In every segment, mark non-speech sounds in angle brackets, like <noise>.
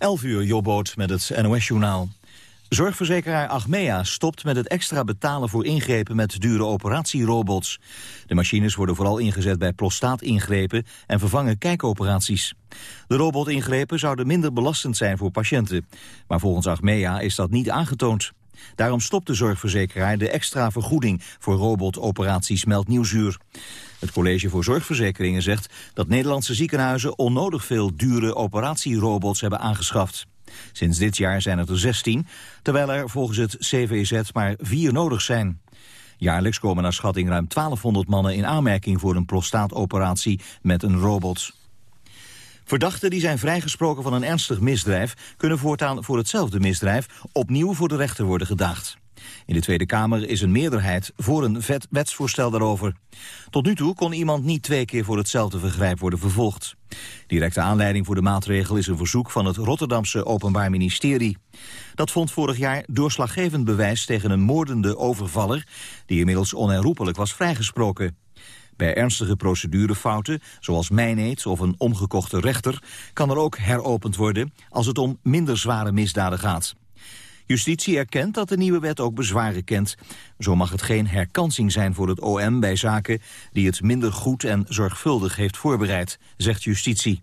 11 uur, Jobboot met het NOS-journaal. Zorgverzekeraar Achmea stopt met het extra betalen voor ingrepen met dure operatierobots. De machines worden vooral ingezet bij prostaatingrepen en vervangen kijkoperaties. De robotingrepen zouden minder belastend zijn voor patiënten. Maar volgens Achmea is dat niet aangetoond. Daarom stopt de zorgverzekeraar de extra vergoeding voor robotoperaties, meldt Nieuwsuur. Het College voor Zorgverzekeringen zegt dat Nederlandse ziekenhuizen onnodig veel dure operatierobots hebben aangeschaft. Sinds dit jaar zijn het er 16, terwijl er volgens het CVZ maar vier nodig zijn. Jaarlijks komen naar schatting ruim 1200 mannen in aanmerking voor een prostaatoperatie met een robot. Verdachten die zijn vrijgesproken van een ernstig misdrijf... kunnen voortaan voor hetzelfde misdrijf opnieuw voor de rechter worden gedaagd. In de Tweede Kamer is een meerderheid voor een vet wetsvoorstel daarover. Tot nu toe kon iemand niet twee keer voor hetzelfde vergrijp worden vervolgd. Directe aanleiding voor de maatregel is een verzoek van het Rotterdamse Openbaar Ministerie. Dat vond vorig jaar doorslaggevend bewijs tegen een moordende overvaller... die inmiddels onherroepelijk was vrijgesproken. Bij ernstige procedurefouten, zoals mijneet of een omgekochte rechter... kan er ook heropend worden als het om minder zware misdaden gaat. Justitie erkent dat de nieuwe wet ook bezwaren kent. Zo mag het geen herkansing zijn voor het OM bij zaken... die het minder goed en zorgvuldig heeft voorbereid, zegt justitie.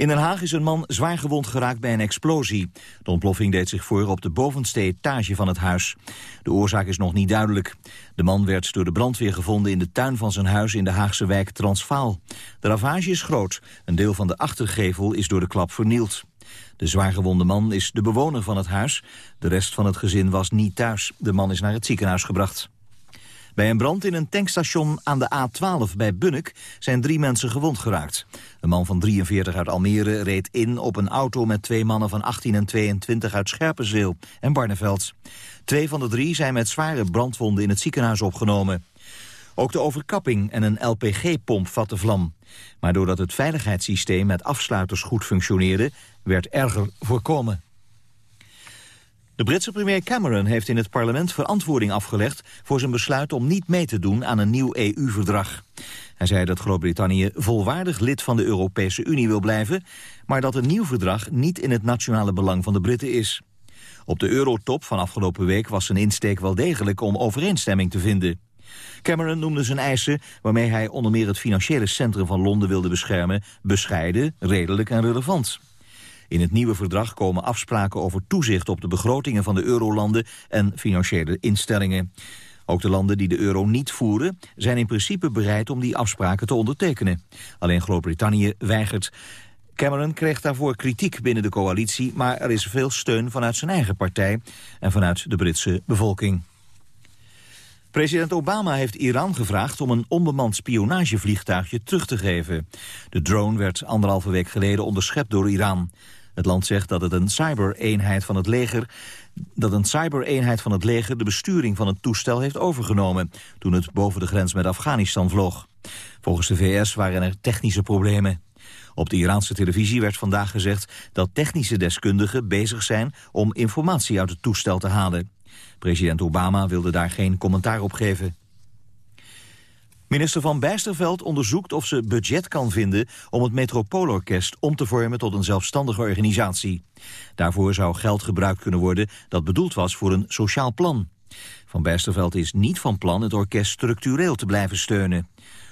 In Den Haag is een man zwaar gewond geraakt bij een explosie. De ontploffing deed zich voor op de bovenste etage van het huis. De oorzaak is nog niet duidelijk. De man werd door de brandweer gevonden in de tuin van zijn huis in de Haagse wijk Transvaal. De ravage is groot. Een deel van de achtergevel is door de klap vernield. De zwaargewonde man is de bewoner van het huis. De rest van het gezin was niet thuis. De man is naar het ziekenhuis gebracht. Bij een brand in een tankstation aan de A12 bij Bunnik zijn drie mensen gewond geraakt. Een man van 43 uit Almere reed in op een auto met twee mannen van 18 en 22 uit Scherpenzeel en Barneveld. Twee van de drie zijn met zware brandwonden in het ziekenhuis opgenomen. Ook de overkapping en een LPG-pomp vatte vlam. Maar doordat het veiligheidssysteem met afsluiters goed functioneerde, werd erger voorkomen. De Britse premier Cameron heeft in het parlement verantwoording afgelegd voor zijn besluit om niet mee te doen aan een nieuw EU-verdrag. Hij zei dat Groot-Brittannië volwaardig lid van de Europese Unie wil blijven, maar dat een nieuw verdrag niet in het nationale belang van de Britten is. Op de eurotop van afgelopen week was zijn insteek wel degelijk om overeenstemming te vinden. Cameron noemde zijn eisen, waarmee hij onder meer het financiële centrum van Londen wilde beschermen, bescheiden, redelijk en relevant. In het nieuwe verdrag komen afspraken over toezicht op de begrotingen van de eurolanden en financiële instellingen. Ook de landen die de euro niet voeren zijn in principe bereid om die afspraken te ondertekenen. Alleen Groot-Brittannië weigert. Cameron kreeg daarvoor kritiek binnen de coalitie, maar er is veel steun vanuit zijn eigen partij en vanuit de Britse bevolking. President Obama heeft Iran gevraagd om een onbemand spionagevliegtuigje terug te geven. De drone werd anderhalve week geleden onderschept door Iran. Het land zegt dat het een cybereenheid van het leger dat een cybereenheid van het leger de besturing van het toestel heeft overgenomen toen het boven de grens met Afghanistan vloog. Volgens de VS waren er technische problemen. Op de Iraanse televisie werd vandaag gezegd dat technische deskundigen bezig zijn om informatie uit het toestel te halen. President Obama wilde daar geen commentaar op geven. Minister Van Bijsterveld onderzoekt of ze budget kan vinden om het Metropoolorkest om te vormen tot een zelfstandige organisatie. Daarvoor zou geld gebruikt kunnen worden dat bedoeld was voor een sociaal plan. Van Bijsterveld is niet van plan het orkest structureel te blijven steunen.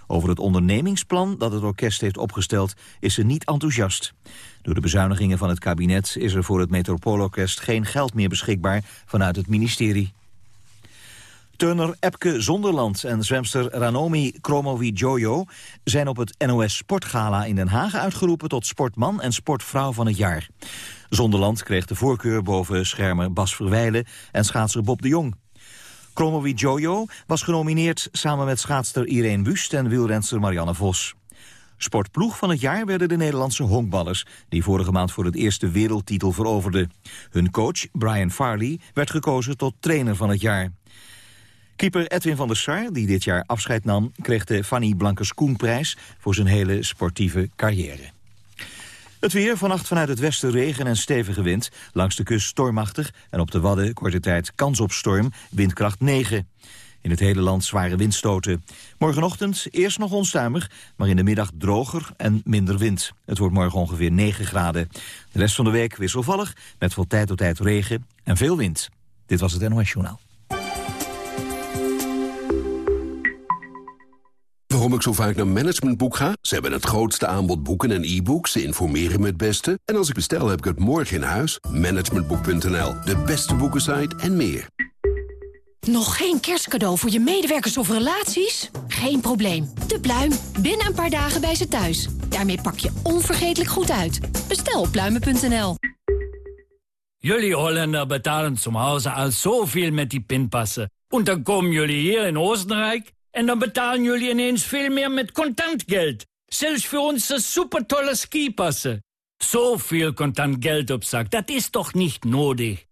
Over het ondernemingsplan dat het orkest heeft opgesteld is ze niet enthousiast. Door de bezuinigingen van het kabinet is er voor het Metropoolorkest geen geld meer beschikbaar vanuit het ministerie. Turner Epke Zonderland en zwemster Ranomi Kromowidjojo zijn op het NOS Sportgala in Den Haag uitgeroepen tot sportman en sportvrouw van het jaar. Zonderland kreeg de voorkeur boven schermer Bas Verwijlen en schaatser Bob de Jong. Kromowidjojo was genomineerd samen met schaatster Irene Wust en wielrenster Marianne Vos. Sportploeg van het jaar werden de Nederlandse honkballers... die vorige maand voor het eerste wereldtitel veroverden. Hun coach, Brian Farley, werd gekozen tot trainer van het jaar. Keeper Edwin van der Sar, die dit jaar afscheid nam... kreeg de Fanny Blankers-Koenprijs voor zijn hele sportieve carrière. Het weer, vannacht vanuit het westen regen en stevige wind. Langs de kust stormachtig en op de Wadden korte tijd kans op storm, windkracht 9. In het hele land zware windstoten. Morgenochtend eerst nog onstuimig, maar in de middag droger en minder wind. Het wordt morgen ongeveer 9 graden. De rest van de week wisselvallig, met van tijd tot tijd regen en veel wind. Dit was het NOS Journaal. Waarom ik zo vaak naar Managementboek ga? Ze hebben het grootste aanbod boeken en e-books. Ze informeren me het beste. En als ik bestel, heb ik het morgen in huis. Managementboek.nl, de beste boekensite en meer. Nog geen kerstcadeau voor je medewerkers of relaties? Geen probleem. De Pluim. Binnen een paar dagen bij ze thuis. Daarmee pak je onvergetelijk goed uit. Bestel op pluimen.nl. Jullie Holländer betalen zum Hause al zoveel met die pinpassen. En dan komen jullie hier in Oostenrijk... en dan betalen jullie ineens veel meer met contant geld. Zelfs voor onze supertolle skipassen. Zoveel contant geld op zak, dat is toch niet nodig?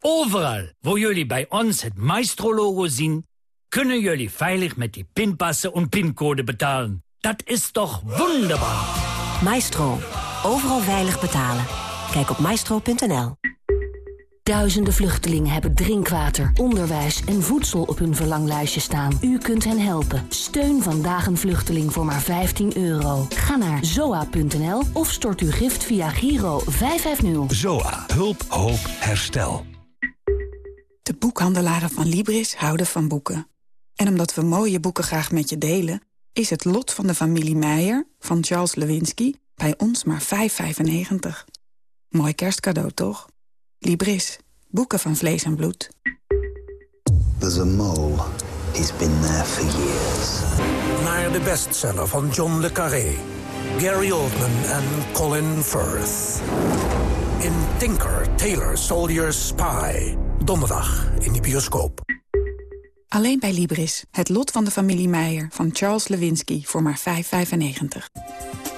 Overal waar jullie bij ons het Maestro-logo zien... kunnen jullie veilig met die pinpassen en pincode betalen. Dat is toch wonderbaar? Maestro. Overal veilig betalen. Kijk op maestro.nl. Duizenden vluchtelingen hebben drinkwater, onderwijs en voedsel op hun verlanglijstje staan. U kunt hen helpen. Steun vandaag een vluchteling voor maar 15 euro. Ga naar zoa.nl of stort uw gift via Giro 550. ZOA. Hulp, hoop, herstel. De boekhandelaren van Libris houden van boeken. En omdat we mooie boeken graag met je delen... is het lot van de familie Meijer van Charles Lewinsky bij ons maar 5,95. Mooi kerstcadeau, toch? Libris. Boeken van vlees en bloed. There's a mole. He's been there for years. Naar de bestseller van John le Carré. Gary Oldman en Colin Firth. In Tinker, Tailor, Soldier, Spy. Donderdag in de bioscoop. Alleen bij Libris. Het lot van de familie Meijer van Charles Lewinsky voor maar 5,95.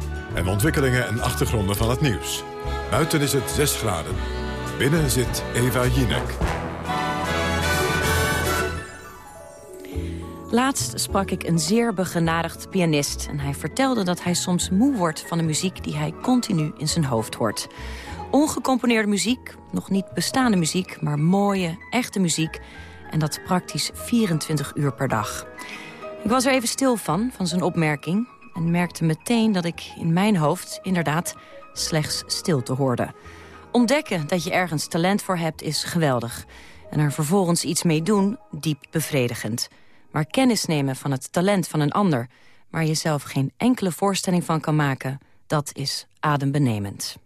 En ontwikkelingen en achtergronden van het nieuws. Buiten is het 6 graden. Binnen zit Eva Jinek. Laatst sprak ik een zeer begenadigd pianist... en hij vertelde dat hij soms moe wordt van de muziek... die hij continu in zijn hoofd hoort. Ongecomponeerde muziek, nog niet bestaande muziek... maar mooie, echte muziek, en dat praktisch 24 uur per dag. Ik was er even stil van, van zijn opmerking... en merkte meteen dat ik in mijn hoofd inderdaad slechts stilte hoorde. Ontdekken dat je ergens talent voor hebt is geweldig. En er vervolgens iets mee doen, diep bevredigend. Maar kennis nemen van het talent van een ander... waar je zelf geen enkele voorstelling van kan maken... dat is adembenemend.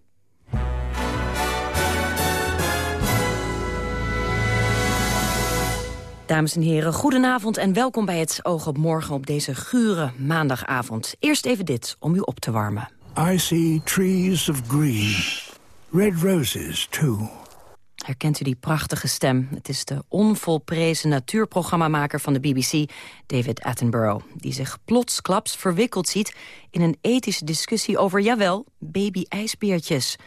Dames en heren, goedenavond en welkom bij het Oog op Morgen op deze gure maandagavond. Eerst even dit om u op te warmen. I see trees of green, red roses too. Herkent u die prachtige stem? Het is de onvolprezen natuurprogrammamaker van de BBC, David Attenborough... die zich plotsklaps verwikkeld ziet in een ethische discussie over, jawel, baby-ijsbeertjes.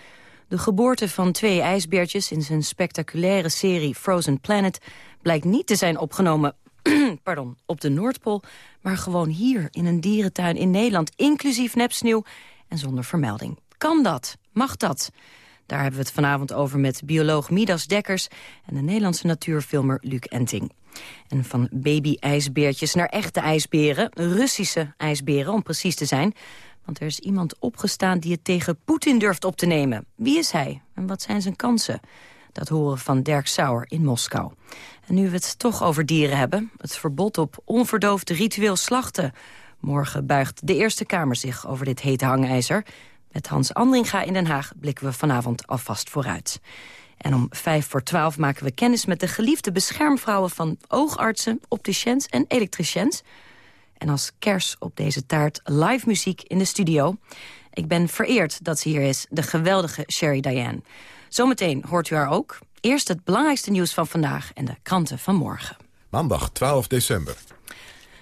De geboorte van twee ijsbeertjes in zijn spectaculaire serie Frozen Planet... blijkt niet te zijn opgenomen <clears throat> pardon, op de Noordpool... maar gewoon hier in een dierentuin in Nederland, inclusief nepsneeuw en zonder vermelding. Kan dat? Mag dat? Daar hebben we het vanavond over met bioloog Midas Dekkers... en de Nederlandse natuurfilmer Luc Enting. En van baby-ijsbeertjes naar echte ijsberen, Russische ijsberen om precies te zijn... want er is iemand opgestaan die het tegen Poetin durft op te nemen. Wie is hij en wat zijn zijn kansen? Dat horen van Dirk Sauer in Moskou. En nu we het toch over dieren hebben... het verbod op onverdoofd ritueel slachten... Morgen buigt de Eerste Kamer zich over dit hete hangijzer. Met Hans Andringa in Den Haag blikken we vanavond alvast vooruit. En om vijf voor twaalf maken we kennis met de geliefde beschermvrouwen... van oogartsen, opticiens en elektriciens. En als kers op deze taart live muziek in de studio. Ik ben vereerd dat ze hier is, de geweldige Sherry Diane. Zometeen hoort u haar ook. Eerst het belangrijkste nieuws van vandaag en de kranten van morgen. Maandag 12 december.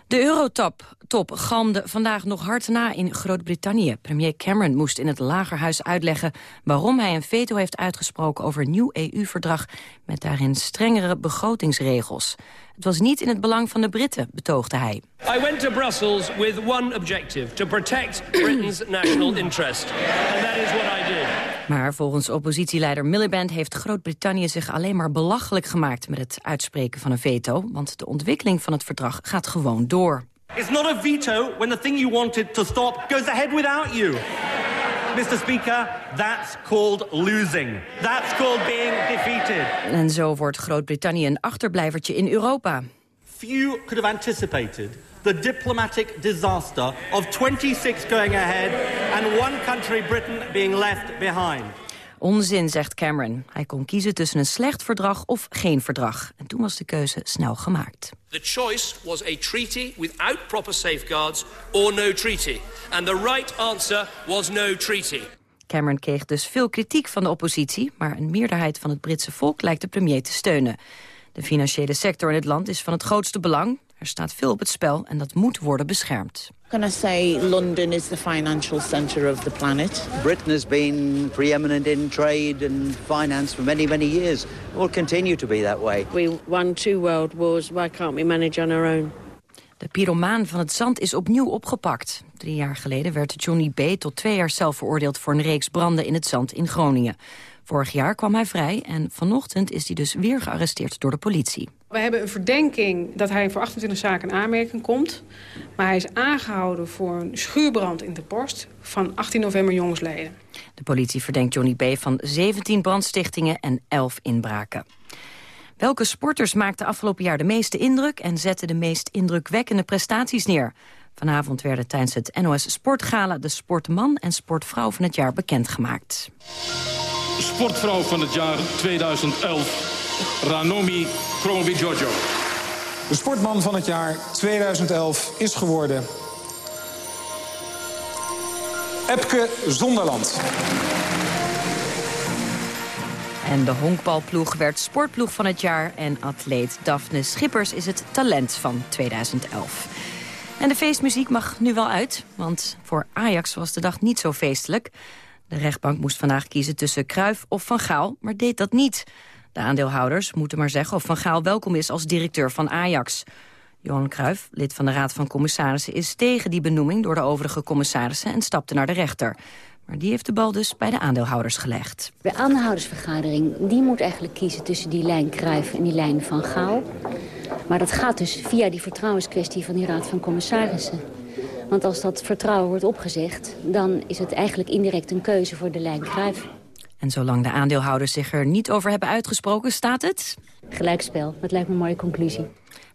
De Eurotop top galmde vandaag nog hard na in Groot-Brittannië. Premier Cameron moest in het Lagerhuis uitleggen... waarom hij een veto heeft uitgesproken over een nieuw EU-verdrag... met daarin strengere begrotingsregels. Het was niet in het belang van de Britten, betoogde hij. I went to Brussels with one objective: to protect Britain's national interest. And that is what I did. Maar volgens oppositieleider Miliband heeft Groot-Brittannië zich alleen maar belachelijk gemaakt met het uitspreken van een veto, want de ontwikkeling van het verdrag gaat gewoon door. It's not a veto when the thing you wanted to stop goes ahead without you. Mr. Speaker, that's called losing. That's called being defeated. En zo wordt Groot-Brittannië een achterblijvertje in Europa. Few could have anticipated the diplomatic disaster of 26 going ahead and one country, Britain, being left behind. Onzin, zegt Cameron. Hij kon kiezen tussen een slecht verdrag of geen verdrag. En toen was de keuze snel gemaakt. The choice was a treaty without proper safeguards or no treaty. And the right answer was no treaty. Cameron kreeg dus veel kritiek van de oppositie... maar een meerderheid van het Britse volk lijkt de premier te steunen. De financiële sector in het land is van het grootste belang. Er staat veel op het spel en dat moet worden beschermd. Can I say London is the financial centre of the planet? Britain has been preeminent in trade and finance for many, many years. It will continue to be that way. We won two world wars. Why can't we manage on our own? De pyromaan van het zand is opnieuw opgepakt. Drie jaar geleden werd Johnny B. tot twee jaar zelf veroordeeld... voor een reeks branden in het zand in Groningen. Vorig jaar kwam hij vrij en vanochtend is hij dus weer gearresteerd door de politie. We hebben een verdenking dat hij voor 28 zaken in aanmerking komt. Maar hij is aangehouden voor een schuurbrand in de borst van 18 november jongsleden. De politie verdenkt Johnny B. van 17 brandstichtingen en 11 inbraken. Welke sporters maakten afgelopen jaar de meeste indruk... en zetten de meest indrukwekkende prestaties neer? Vanavond werden tijdens het NOS Sportgala... de sportman en sportvrouw van het jaar bekendgemaakt. Sportvrouw van het jaar 2011, Ranomi Kromowidjojo. De sportman van het jaar 2011 is geworden... Epke Zonderland. En de honkbalploeg werd sportploeg van het jaar... en atleet Daphne Schippers is het talent van 2011. En de feestmuziek mag nu wel uit, want voor Ajax was de dag niet zo feestelijk. De rechtbank moest vandaag kiezen tussen Kruif of Van Gaal, maar deed dat niet. De aandeelhouders moeten maar zeggen of Van Gaal welkom is als directeur van Ajax. Johan Cruijff, lid van de Raad van Commissarissen... is tegen die benoeming door de overige commissarissen en stapte naar de rechter. Maar die heeft de bal dus bij de aandeelhouders gelegd. De aandeelhoudersvergadering die moet eigenlijk kiezen tussen die lijn Cruijff en die lijn Van Gaal. Maar dat gaat dus via die vertrouwenskwestie van die Raad van Commissarissen. Want als dat vertrouwen wordt opgezegd... dan is het eigenlijk indirect een keuze voor de lijn Cruijff. En zolang de aandeelhouders zich er niet over hebben uitgesproken, staat het... Gelijkspel, dat lijkt me een mooie conclusie.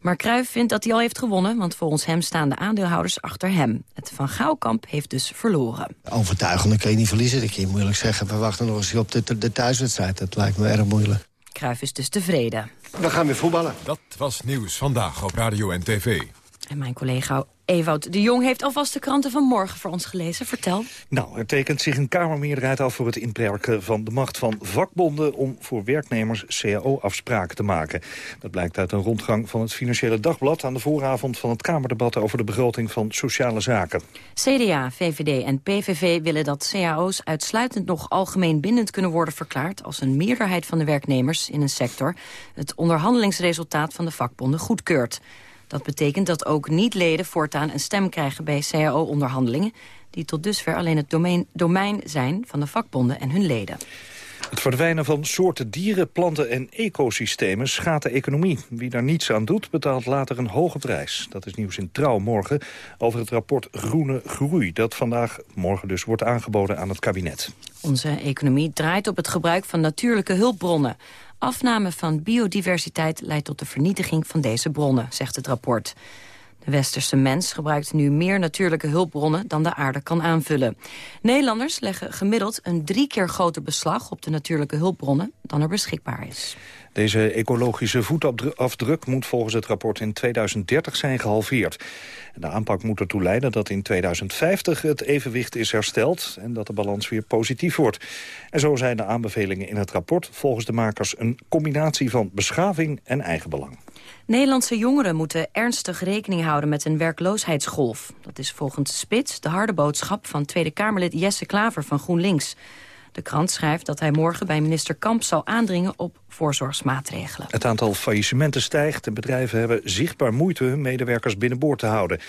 Maar Cruijff vindt dat hij al heeft gewonnen, want volgens hem staan de aandeelhouders achter hem. Het Van Gaalkamp heeft dus verloren. Overtuigend kan je niet verliezen. Ik kan je moeilijk zeggen, we wachten nog eens op de, de thuiswedstrijd. Dat lijkt me erg moeilijk. Cruijff is dus tevreden. We gaan weer voetballen. Dat was nieuws vandaag op Radio en TV. En mijn collega Ewout de Jong heeft alvast de kranten van morgen voor ons gelezen. Vertel. Nou, er tekent zich een Kamermeerderheid af voor het inperken van de macht van vakbonden... om voor werknemers cao-afspraken te maken. Dat blijkt uit een rondgang van het Financiële Dagblad... aan de vooravond van het Kamerdebat over de begroting van sociale zaken. CDA, VVD en PVV willen dat cao's uitsluitend nog algemeen bindend kunnen worden verklaard... als een meerderheid van de werknemers in een sector... het onderhandelingsresultaat van de vakbonden goedkeurt. Dat betekent dat ook niet-leden voortaan een stem krijgen bij cao-onderhandelingen... die tot dusver alleen het domein, domein zijn van de vakbonden en hun leden. Het verdwijnen van soorten dieren, planten en ecosystemen schaadt de economie. Wie daar niets aan doet, betaalt later een hoge prijs. Dat is nieuws in Trouw morgen over het rapport Groene Groei... dat vandaag, morgen dus, wordt aangeboden aan het kabinet. Onze economie draait op het gebruik van natuurlijke hulpbronnen. Afname van biodiversiteit leidt tot de vernietiging van deze bronnen, zegt het rapport. De westerse mens gebruikt nu meer natuurlijke hulpbronnen dan de aarde kan aanvullen. Nederlanders leggen gemiddeld een drie keer groter beslag op de natuurlijke hulpbronnen dan er beschikbaar is. Deze ecologische voetafdruk moet volgens het rapport in 2030 zijn gehalveerd. De aanpak moet ertoe leiden dat in 2050 het evenwicht is hersteld... en dat de balans weer positief wordt. En zo zijn de aanbevelingen in het rapport volgens de makers... een combinatie van beschaving en eigenbelang. Nederlandse jongeren moeten ernstig rekening houden met een werkloosheidsgolf. Dat is volgens Spits de harde boodschap van Tweede Kamerlid Jesse Klaver van GroenLinks. De krant schrijft dat hij morgen bij minister Kamp zal aandringen op voorzorgsmaatregelen. Het aantal faillissementen stijgt en bedrijven hebben zichtbaar moeite hun medewerkers binnenboord te houden.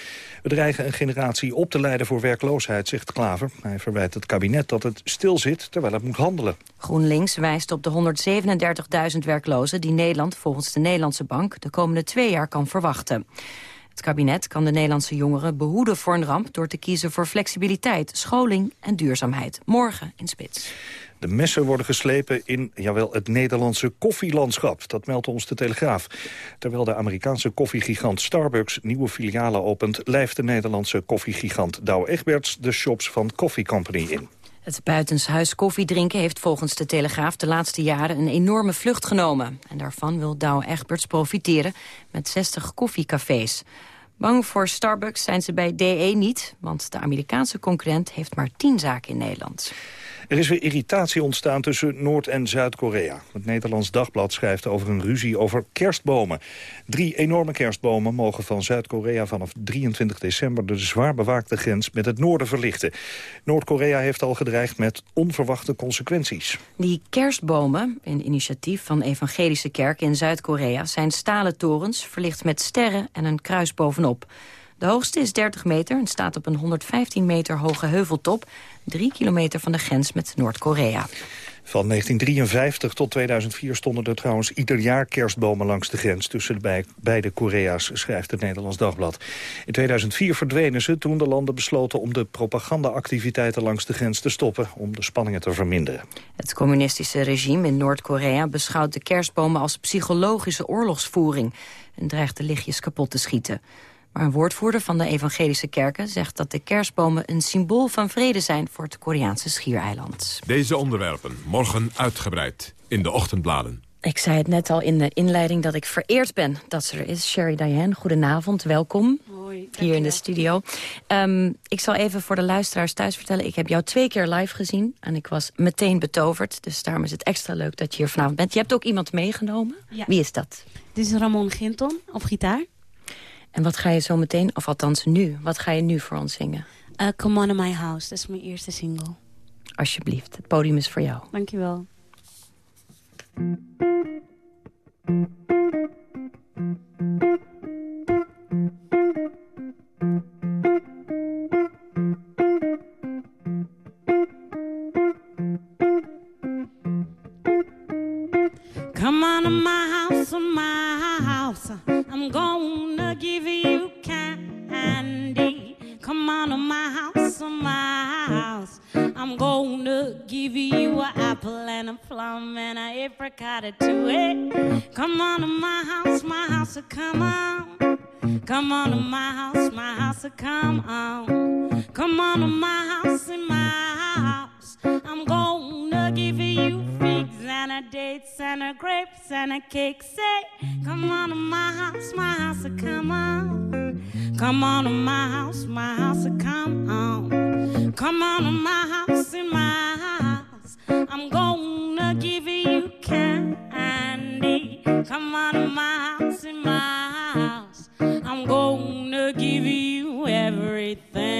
We dreigen een generatie op te leiden voor werkloosheid, zegt Klaver. Hij verwijt het kabinet dat het stilzit terwijl het moet handelen. GroenLinks wijst op de 137.000 werklozen die Nederland volgens de Nederlandse Bank de komende twee jaar kan verwachten. Het kabinet kan de Nederlandse jongeren behoeden voor een ramp... door te kiezen voor flexibiliteit, scholing en duurzaamheid. Morgen in Spits. De messen worden geslepen in jawel, het Nederlandse koffielandschap. Dat meldt ons de Telegraaf. Terwijl de Amerikaanse koffiegigant Starbucks nieuwe filialen opent... lijft de Nederlandse koffiegigant Douwe Egberts de shops van Coffee Company in. Het buitenshuis koffiedrinken heeft volgens de Telegraaf de laatste jaren een enorme vlucht genomen. En daarvan wil Douwe Egberts profiteren met 60 koffiecafés. Bang voor Starbucks zijn ze bij DE niet, want de Amerikaanse concurrent heeft maar 10 zaken in Nederland. Er is weer irritatie ontstaan tussen Noord- en Zuid-Korea. Het Nederlands Dagblad schrijft over een ruzie over kerstbomen. Drie enorme kerstbomen mogen van Zuid-Korea vanaf 23 december... de zwaar bewaakte grens met het noorden verlichten. Noord-Korea heeft al gedreigd met onverwachte consequenties. Die kerstbomen, een initiatief van evangelische kerken in Zuid-Korea... zijn stalen torens, verlicht met sterren en een kruis bovenop. De hoogste is 30 meter en staat op een 115 meter hoge heuveltop... drie kilometer van de grens met Noord-Korea. Van 1953 tot 2004 stonden er trouwens ieder jaar kerstbomen langs de grens tussen de beide Korea's, schrijft het Nederlands Dagblad. In 2004 verdwenen ze toen de landen besloten om de propagandaactiviteiten langs de grens te stoppen, om de spanningen te verminderen. Het communistische regime in Noord-Korea beschouwt de kerstbomen als psychologische oorlogsvoering en dreigt de lichtjes kapot te schieten. Maar een woordvoerder van de evangelische kerken zegt dat de kerstbomen een symbool van vrede zijn voor het Koreaanse schiereiland. Deze onderwerpen morgen uitgebreid in de ochtendbladen. Ik zei het net al in de inleiding dat ik vereerd ben dat ze er is. Sherry Diane, goedenavond, welkom. Hoi, hier in de studio. Um, ik zal even voor de luisteraars thuis vertellen. Ik heb jou twee keer live gezien en ik was meteen betoverd. Dus daarom is het extra leuk dat je hier vanavond bent. Je hebt ook iemand meegenomen. Ja. Wie is dat? Dit is Ramon Ginton op gitaar. En wat ga je zo meteen, of althans nu, wat ga je nu voor ons zingen? Uh, Come On In My House, dat is mijn eerste single. Alsjeblieft, het podium is voor jou. Dankjewel. Come on in my house, in my house. I'm gonna give you candy. Come on to my house, in my house. I'm gonna give you an apple and a plum and an apricot or two. Hey, come on to my house, my house, come on. Come on to my house, my house, come on. Come on to my house, in my house. I'm gonna give you figs and a dates and a grapes and a cake. Say, come on to my house, my house, come on. Come on to my house, my house, come on. Come on to my house, in my house. I'm gonna give you candy. Come on to my house, in my house. I'm gonna give you everything.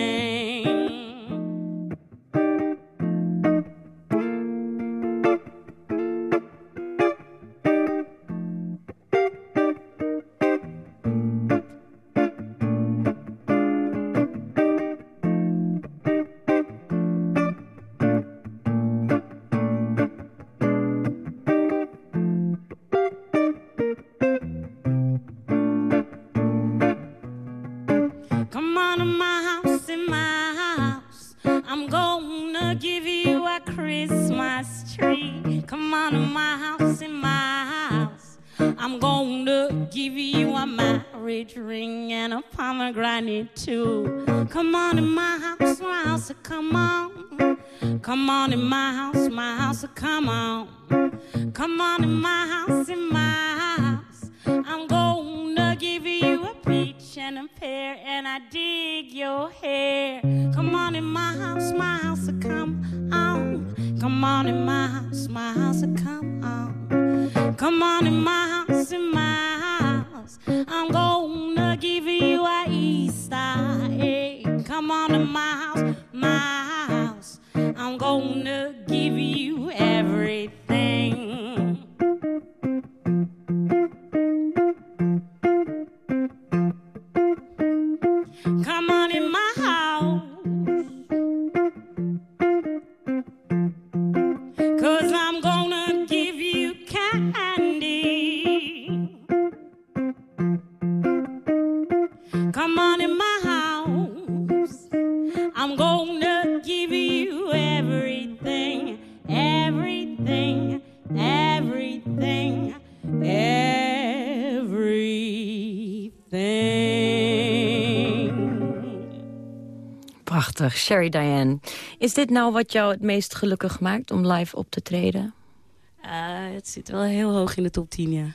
Prachtig, Sherry Diane. Is dit nou wat jou het meest gelukkig maakt om live op te treden? Eh, het zit wel heel hoog in de top 10, ja.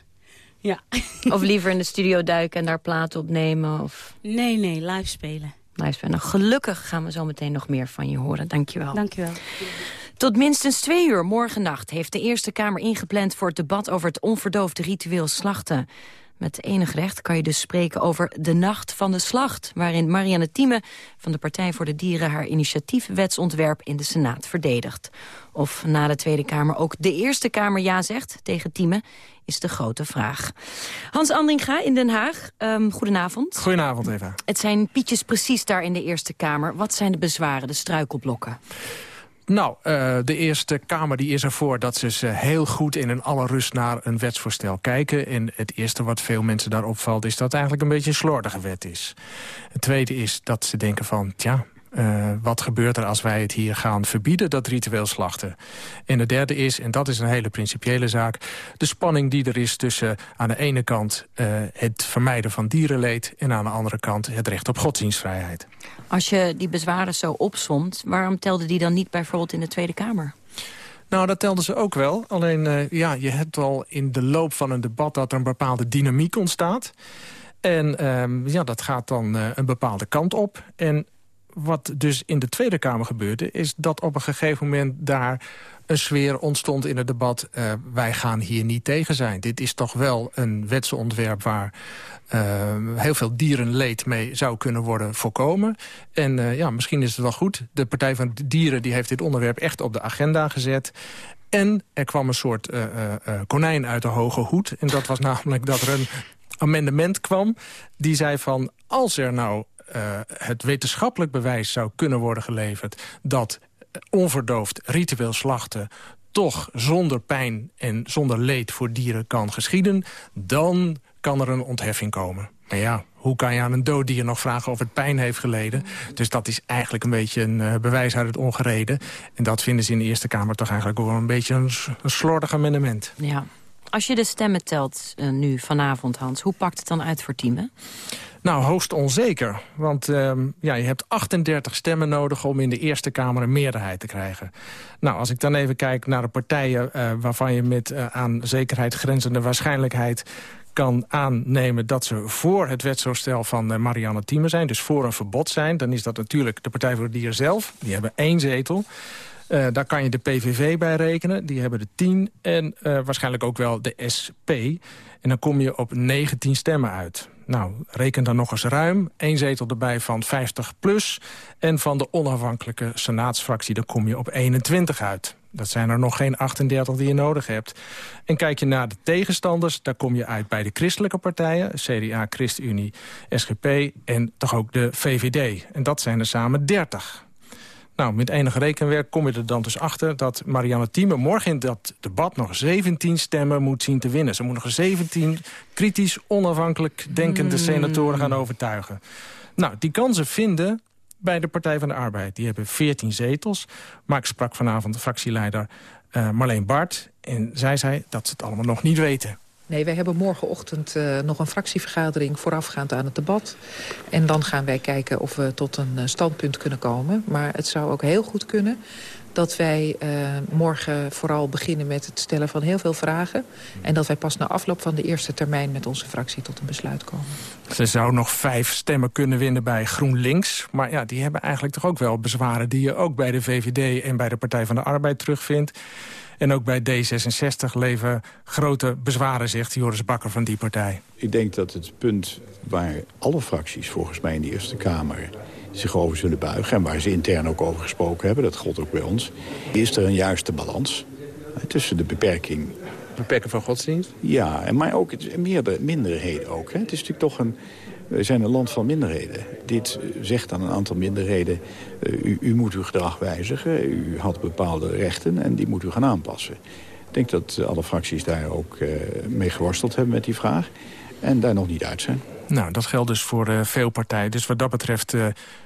Ja. <laughs> Of liever in de studio duiken en daar platen opnemen? Of Nee, nee, live spelen. live spelen? Nou, gelukkig gaan we zo meteen nog meer van je horen. Dankjewel. Dankjewel. Tot minstens twee uur morgennacht heeft de Eerste Kamer ingepland... voor het debat over het onverdoofde ritueel slachten. Met enig recht kan je dus spreken over de Nacht van de Slacht... waarin Marianne Thieme van de Partij voor de Dieren... haar initiatiefwetsontwerp in de Senaat verdedigt. Of na de Tweede Kamer ook de Eerste Kamer ja zegt tegen Thieme... is de grote vraag. Hans Andringa in Den Haag, um, goedenavond. Goedenavond, Eva. Het zijn pietjes precies daar in de Eerste Kamer. Wat zijn de bezwaren, de struikelblokken? Nou, uh, de Eerste Kamer die is ervoor dat ze uh, heel goed in een alle rust naar een wetsvoorstel kijken. En het eerste wat veel mensen daar opvalt is dat het eigenlijk een beetje een slordige wet is. Het tweede is dat ze denken van, tja, Uh, wat gebeurt er als wij het hier gaan verbieden, dat ritueel slachten? En de derde is, en dat is een hele principiële zaak... de spanning die er is tussen aan de ene kant uh, het vermijden van dierenleed... en aan de andere kant het recht op godsdienstvrijheid. Als je die bezwaren zo opsomt, waarom telde die dan niet bijvoorbeeld in de Tweede Kamer? Nou, dat telden ze ook wel. Alleen, uh, ja, je hebt al in de loop van een debat dat er een bepaalde dynamiek ontstaat. En um, ja, dat gaat dan een bepaalde kant op. En wat dus in de Tweede Kamer gebeurde... is dat op een gegeven moment daar een sfeer ontstond in het debat... Uh, wij gaan hier niet tegen zijn. Dit is toch wel een wetsontwerp waar uh, heel veel dierenleed mee zou kunnen worden voorkomen. En uh, ja, misschien is het wel goed. De Partij van Dieren die heeft dit onderwerp echt op de agenda gezet. En er kwam een soort konijn uit de hoge hoed. En dat was namelijk dat er een amendement kwam... die zei van, als er nou uh, het wetenschappelijk bewijs zou kunnen worden geleverd... dat onverdoofd ritueel slachten toch zonder pijn en zonder leed voor dieren kan geschieden... dan kan er een ontheffing komen. Maar ja, hoe kan je aan een dood dier nog vragen of het pijn heeft geleden? Dus dat is eigenlijk een beetje een uh, bewijs uit het ongereden. En dat vinden ze in de Eerste Kamer toch eigenlijk wel een beetje een, een slordig amendement. Ja. Als je de stemmen telt uh, nu vanavond, Hans, hoe pakt het dan uit voor Tieme? Nou, hoogst onzeker. Want um, ja, je hebt 38 stemmen nodig om in de Eerste Kamer een meerderheid te krijgen. Nou, als ik dan even kijk naar de partijen uh, waarvan je met uh, aan zekerheid grenzende waarschijnlijkheid kan aannemen dat ze voor het wetsvoorstel van Marianne Thieme zijn. Dus voor een verbod zijn. Dan is dat natuurlijk de Partij voor de Dieren zelf. Die hebben één zetel. Uh, daar kan je de PVV bij rekenen. Die hebben er 10. En uh, waarschijnlijk ook wel de SP. En dan kom je op 19 stemmen uit. Nou, reken dan nog eens ruim. Eén zetel erbij van 50 plus. En van de onafhankelijke senaatsfractie, daar kom je op 21 uit. Dat zijn er nog geen 38 die je nodig hebt. En kijk je naar de tegenstanders, daar kom je uit bij de christelijke partijen... CDA, ChristenUnie, SGP en toch ook de VVD. En dat zijn er samen 30. Nou, met enig rekenwerk kom je er dan dus achter... dat Marianne Thieme morgen in dat debat nog 17 stemmen moet zien te winnen. Ze moet nog 17 kritisch, onafhankelijk denkende mm. senatoren gaan overtuigen. Nou, die kan ze vinden bij de Partij van de Arbeid. Die hebben 14 zetels. Maar ik sprak vanavond de fractieleider uh, Marleen Bart. En zij zei dat ze het allemaal nog niet weten. Nee, wij hebben morgenochtend uh, nog een fractievergadering voorafgaand aan het debat. En dan gaan wij kijken of we tot een uh, standpunt kunnen komen. Maar het zou ook heel goed kunnen dat wij uh, morgen vooral beginnen met het stellen van heel veel vragen. En dat wij pas na afloop van de eerste termijn met onze fractie tot een besluit komen. Ze zou nog vijf stemmen kunnen winnen bij GroenLinks. Maar ja, die hebben eigenlijk toch ook wel bezwaren... die je ook bij de VVD en bij de Partij van de Arbeid terugvindt. En ook bij D66 leven grote bezwaren, zegt Joris Bakker van die partij. Ik denk dat het punt waar alle fracties volgens mij in de Eerste Kamer zich over zullen buigen... en waar ze intern ook over gesproken hebben, dat gold ook bij ons... is er een juiste balans tussen de beperking... Beperken van godsdienst? Ja, en maar ook meerdere minderheden ook. Hè. Het is natuurlijk toch een... We zijn een land van minderheden. Dit zegt aan een aantal minderheden... Uh, u, u, moet uw gedrag wijzigen, u had bepaalde rechten... en die moet u gaan aanpassen. Ik denk dat alle fracties daar ook mee geworsteld hebben met die vraag... en daar nog niet uit zijn. Nou, dat geldt dus voor veel partijen. Dus wat dat betreft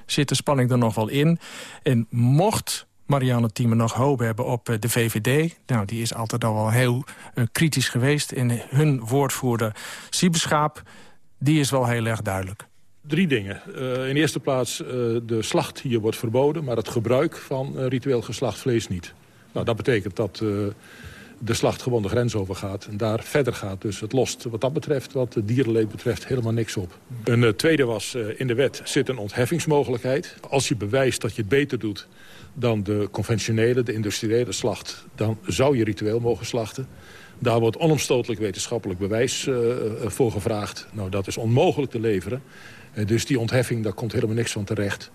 zit de spanning er nog wel in. En mocht Marianne Thieme nog hoop hebben op de VVD... nou, die is altijd al wel heel kritisch geweest. En hun woordvoerder Siebeschaap, die is wel heel erg duidelijk. Drie dingen. Uh, in eerste plaats, uh, de slacht hier wordt verboden... maar het gebruik van uh, ritueel geslacht vlees niet. Nou, dat betekent dat de slacht gewoon de grens overgaat en daar verder gaat. Dus het lost wat dat betreft, wat de dierenleed betreft, helemaal niks op. Een tweede was, in de wet zit een ontheffingsmogelijkheid. Als je bewijst dat je het beter doet dan de conventionele, de industriële slacht... dan zou je ritueel mogen slachten. Daar wordt onomstotelijk wetenschappelijk bewijs uh, voor gevraagd. Nou, dat is onmogelijk te leveren. dus die ontheffing, daar komt helemaal niks van terecht.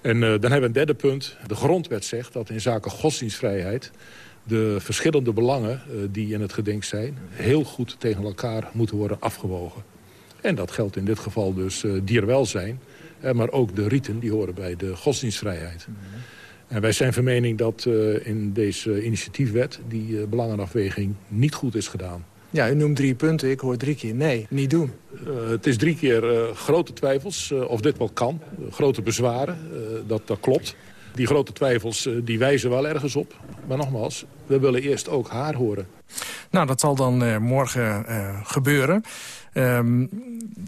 En dan hebben we een derde punt. De grondwet zegt dat in zaken godsdienstvrijheid de verschillende belangen die in het geding zijn... heel goed tegen elkaar moeten worden afgewogen. En dat geldt in dit geval dus dierwelzijn. Maar ook de rieten die horen bij de godsdienstvrijheid. En wij zijn van mening dat in deze initiatiefwet... die belangenafweging niet goed is gedaan. Ja, u noemt drie punten. Ik hoor drie keer nee, niet doen. het is drie keer grote twijfels of dit wel kan. grote bezwaren, dat, dat klopt. Die grote twijfels die wijzen wel ergens op. Maar nogmaals, we willen eerst ook haar horen. Nou, dat zal dan uh, morgen uh, gebeuren. Um,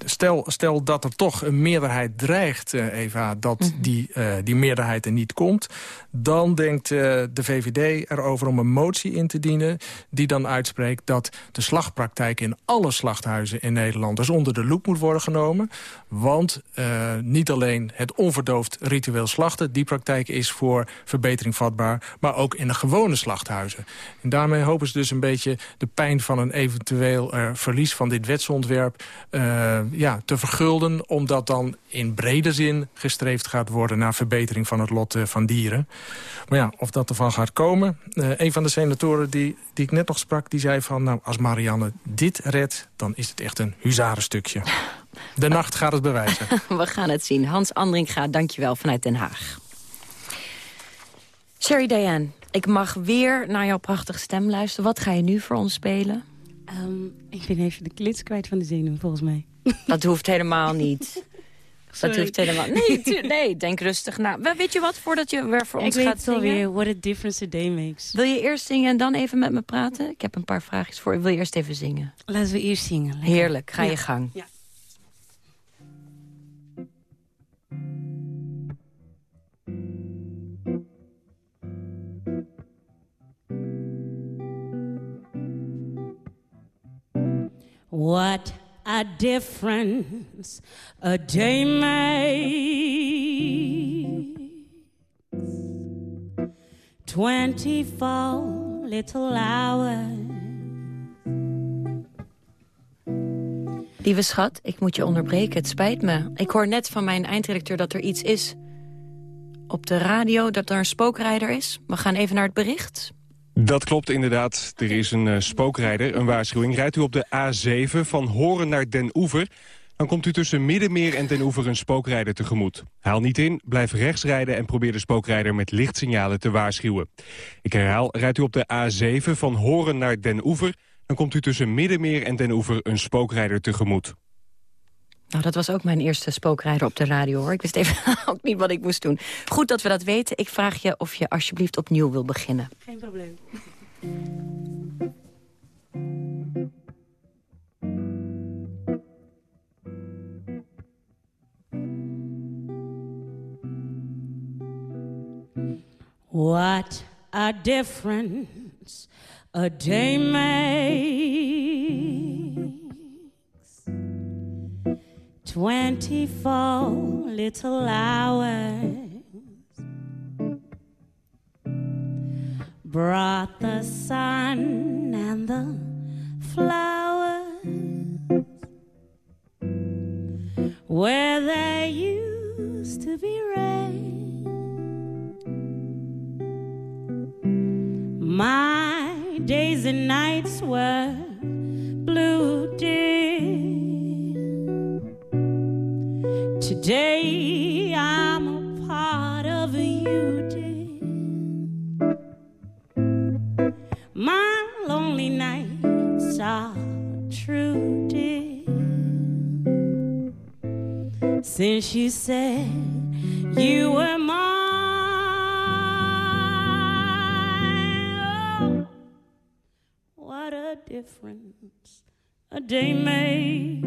stel, stel dat er toch een meerderheid dreigt, uh, Eva, dat mm -hmm. die, die meerderheid er niet komt... dan denkt de VVD erover om een motie in te dienen... die dan uitspreekt dat de slagpraktijk in alle slachthuizen in Nederland... dus onder de loep moet worden genomen. Want niet alleen het onverdoofd ritueel slachten... die praktijk is voor verbetering vatbaar... maar ook in de gewone slachthuizen. En daarmee hopen ze dus een beetje de pijn van een eventueel verlies van dit wetsontwerp uh, ja, te vergulden... omdat dan in brede zin gestreefd gaat worden... naar verbetering van het lot uh, van dieren. Maar ja, of dat ervan gaat komen... Uh, een van de senatoren die, die ik net nog sprak, die zei van... nou, als Marianne dit redt, dan is het echt een huzarenstukje. De <laughs> nacht gaat het bewijzen. <laughs> We gaan het zien. Hans Andringa, dankjewel vanuit Den Haag. Sherry Diane, ik mag weer naar jouw prachtige stem luisteren. Wat ga je nu voor ons spelen? Um, ik ben even de klits kwijt van de zenuwen, volgens mij. <laughs> Dat hoeft helemaal niet. Dat hoeft helemaal Nee, <laughs> nee, denk rustig na. Weet je wat, voordat je weer voor ons ik gaat zingen? Ik weet alweer what a difference a day makes. Wil je eerst zingen en dan even met me praten? Ik heb een paar vraagjes voor je. Wil je eerst even zingen? Laten we eerst zingen. Lekker. Heerlijk, ga ja. je gang. Ja. What a difference a day makes. Twenty-four little hours. Lieve schat, ik moet je onderbreken. Het spijt me. Ik hoor net van mijn eindredacteur dat er iets is op de radio, dat er een spookrijder is. We gaan even naar het bericht. Dat klopt inderdaad. Er is een uh, spookrijder, een waarschuwing. Rijdt u op de A7 van Horen naar Den Oever... dan komt u tussen Middenmeer en Den Oever een spookrijder tegemoet. Haal niet in, blijf rechts rijden en probeer de spookrijder met lichtsignalen te waarschuwen. Ik herhaal, rijdt u op de A7 van Horen naar Den Oever... dan komt u tussen Middenmeer en Den Oever een spookrijder tegemoet. Nou, dat was ook mijn eerste spookrijder op de radio, hoor. Ik wist even <laughs> ook niet wat ik moest doen. Goed dat we dat weten. Ik vraag je of je alsjeblieft opnieuw wil beginnen. Geen probleem. What a difference a day makes. 24 little hours brought the sun and the flowers where there used to be rain. My days and nights were blue, dear. Since you said you were mine. Oh, what a difference a day makes.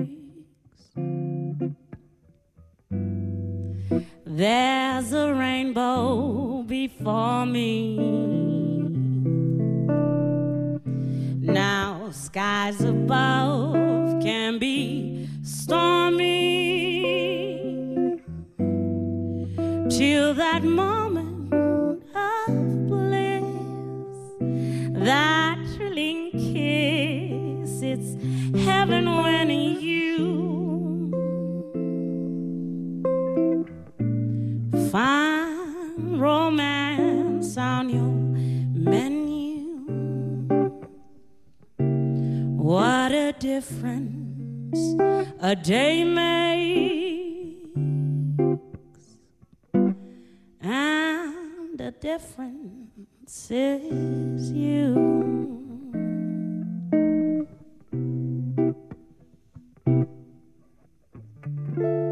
There's a rainbow before me. Now, skies above can be stormy till that moment of bliss, that thrilling kiss. It's heaven when you find romance on your menu. What a difference a day makes, and the difference is you. What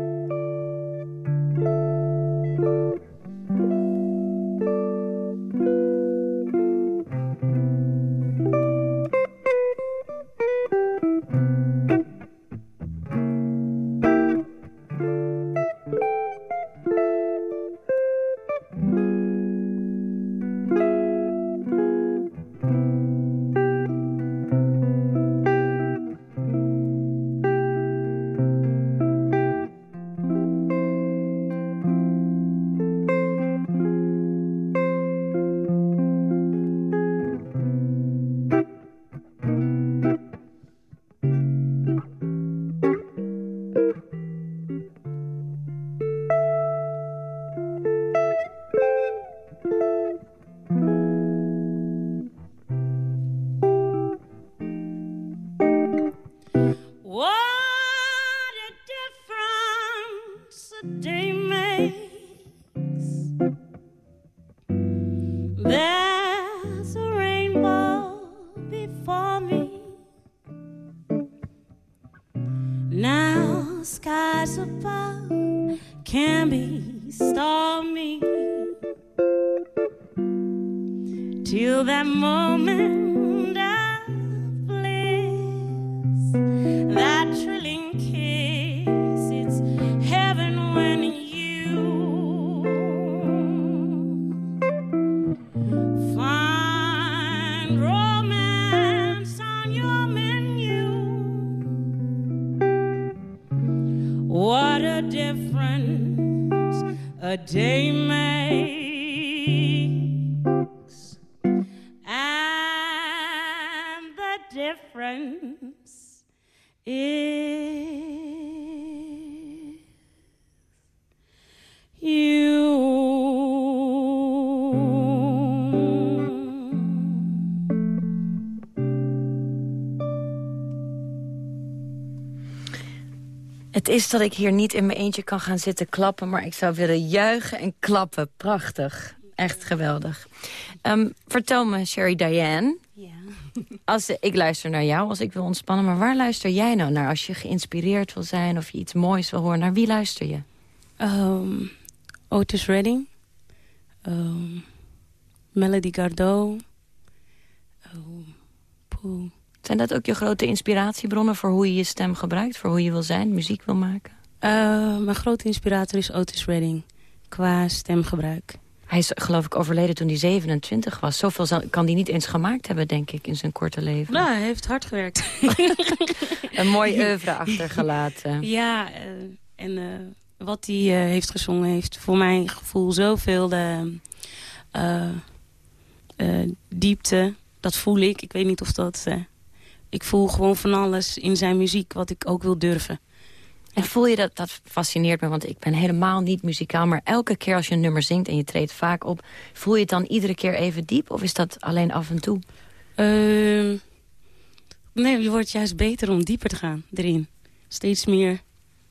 Het is dat ik hier niet in mijn eentje kan gaan zitten klappen... maar ik zou willen juichen en klappen. Prachtig. Echt geweldig. Ehm, vertel me, Sherry Diane. Ja. Als, ik luister naar jou als ik wil ontspannen. Maar waar luister jij nou naar als je geïnspireerd wil zijn... of je iets moois wil horen? Naar wie luister je? Um, Otis Redding. Um, Melody Gardot. Poeh. Zijn dat ook je grote inspiratiebronnen voor hoe je je stem gebruikt? Voor hoe je wil zijn, muziek wil maken? Uh, mijn grote inspirator is Otis Redding. Qua stemgebruik. Hij is geloof ik overleden toen hij 27 was. Zoveel kan hij niet eens gemaakt hebben, denk ik, in zijn korte leven. Nou, hij heeft hard gewerkt. <laughs> <laughs> Een mooi oeuvre achtergelaten. Ja, eh, en eh, wat hij eh, heeft gezongen heeft voor mijn gevoel zoveel de, eh, eh, diepte. Dat voel ik. Ik weet niet of dat... ik voel gewoon van alles in zijn muziek wat ik ook wil durven. En voel je dat, dat fascineert me, want ik ben helemaal niet muzikaal... maar elke keer als je een nummer zingt en je treedt vaak op... voel je het dan iedere keer even diep of is dat alleen af en toe? Ehm, nee, je wordt juist beter om dieper te gaan erin. Steeds meer,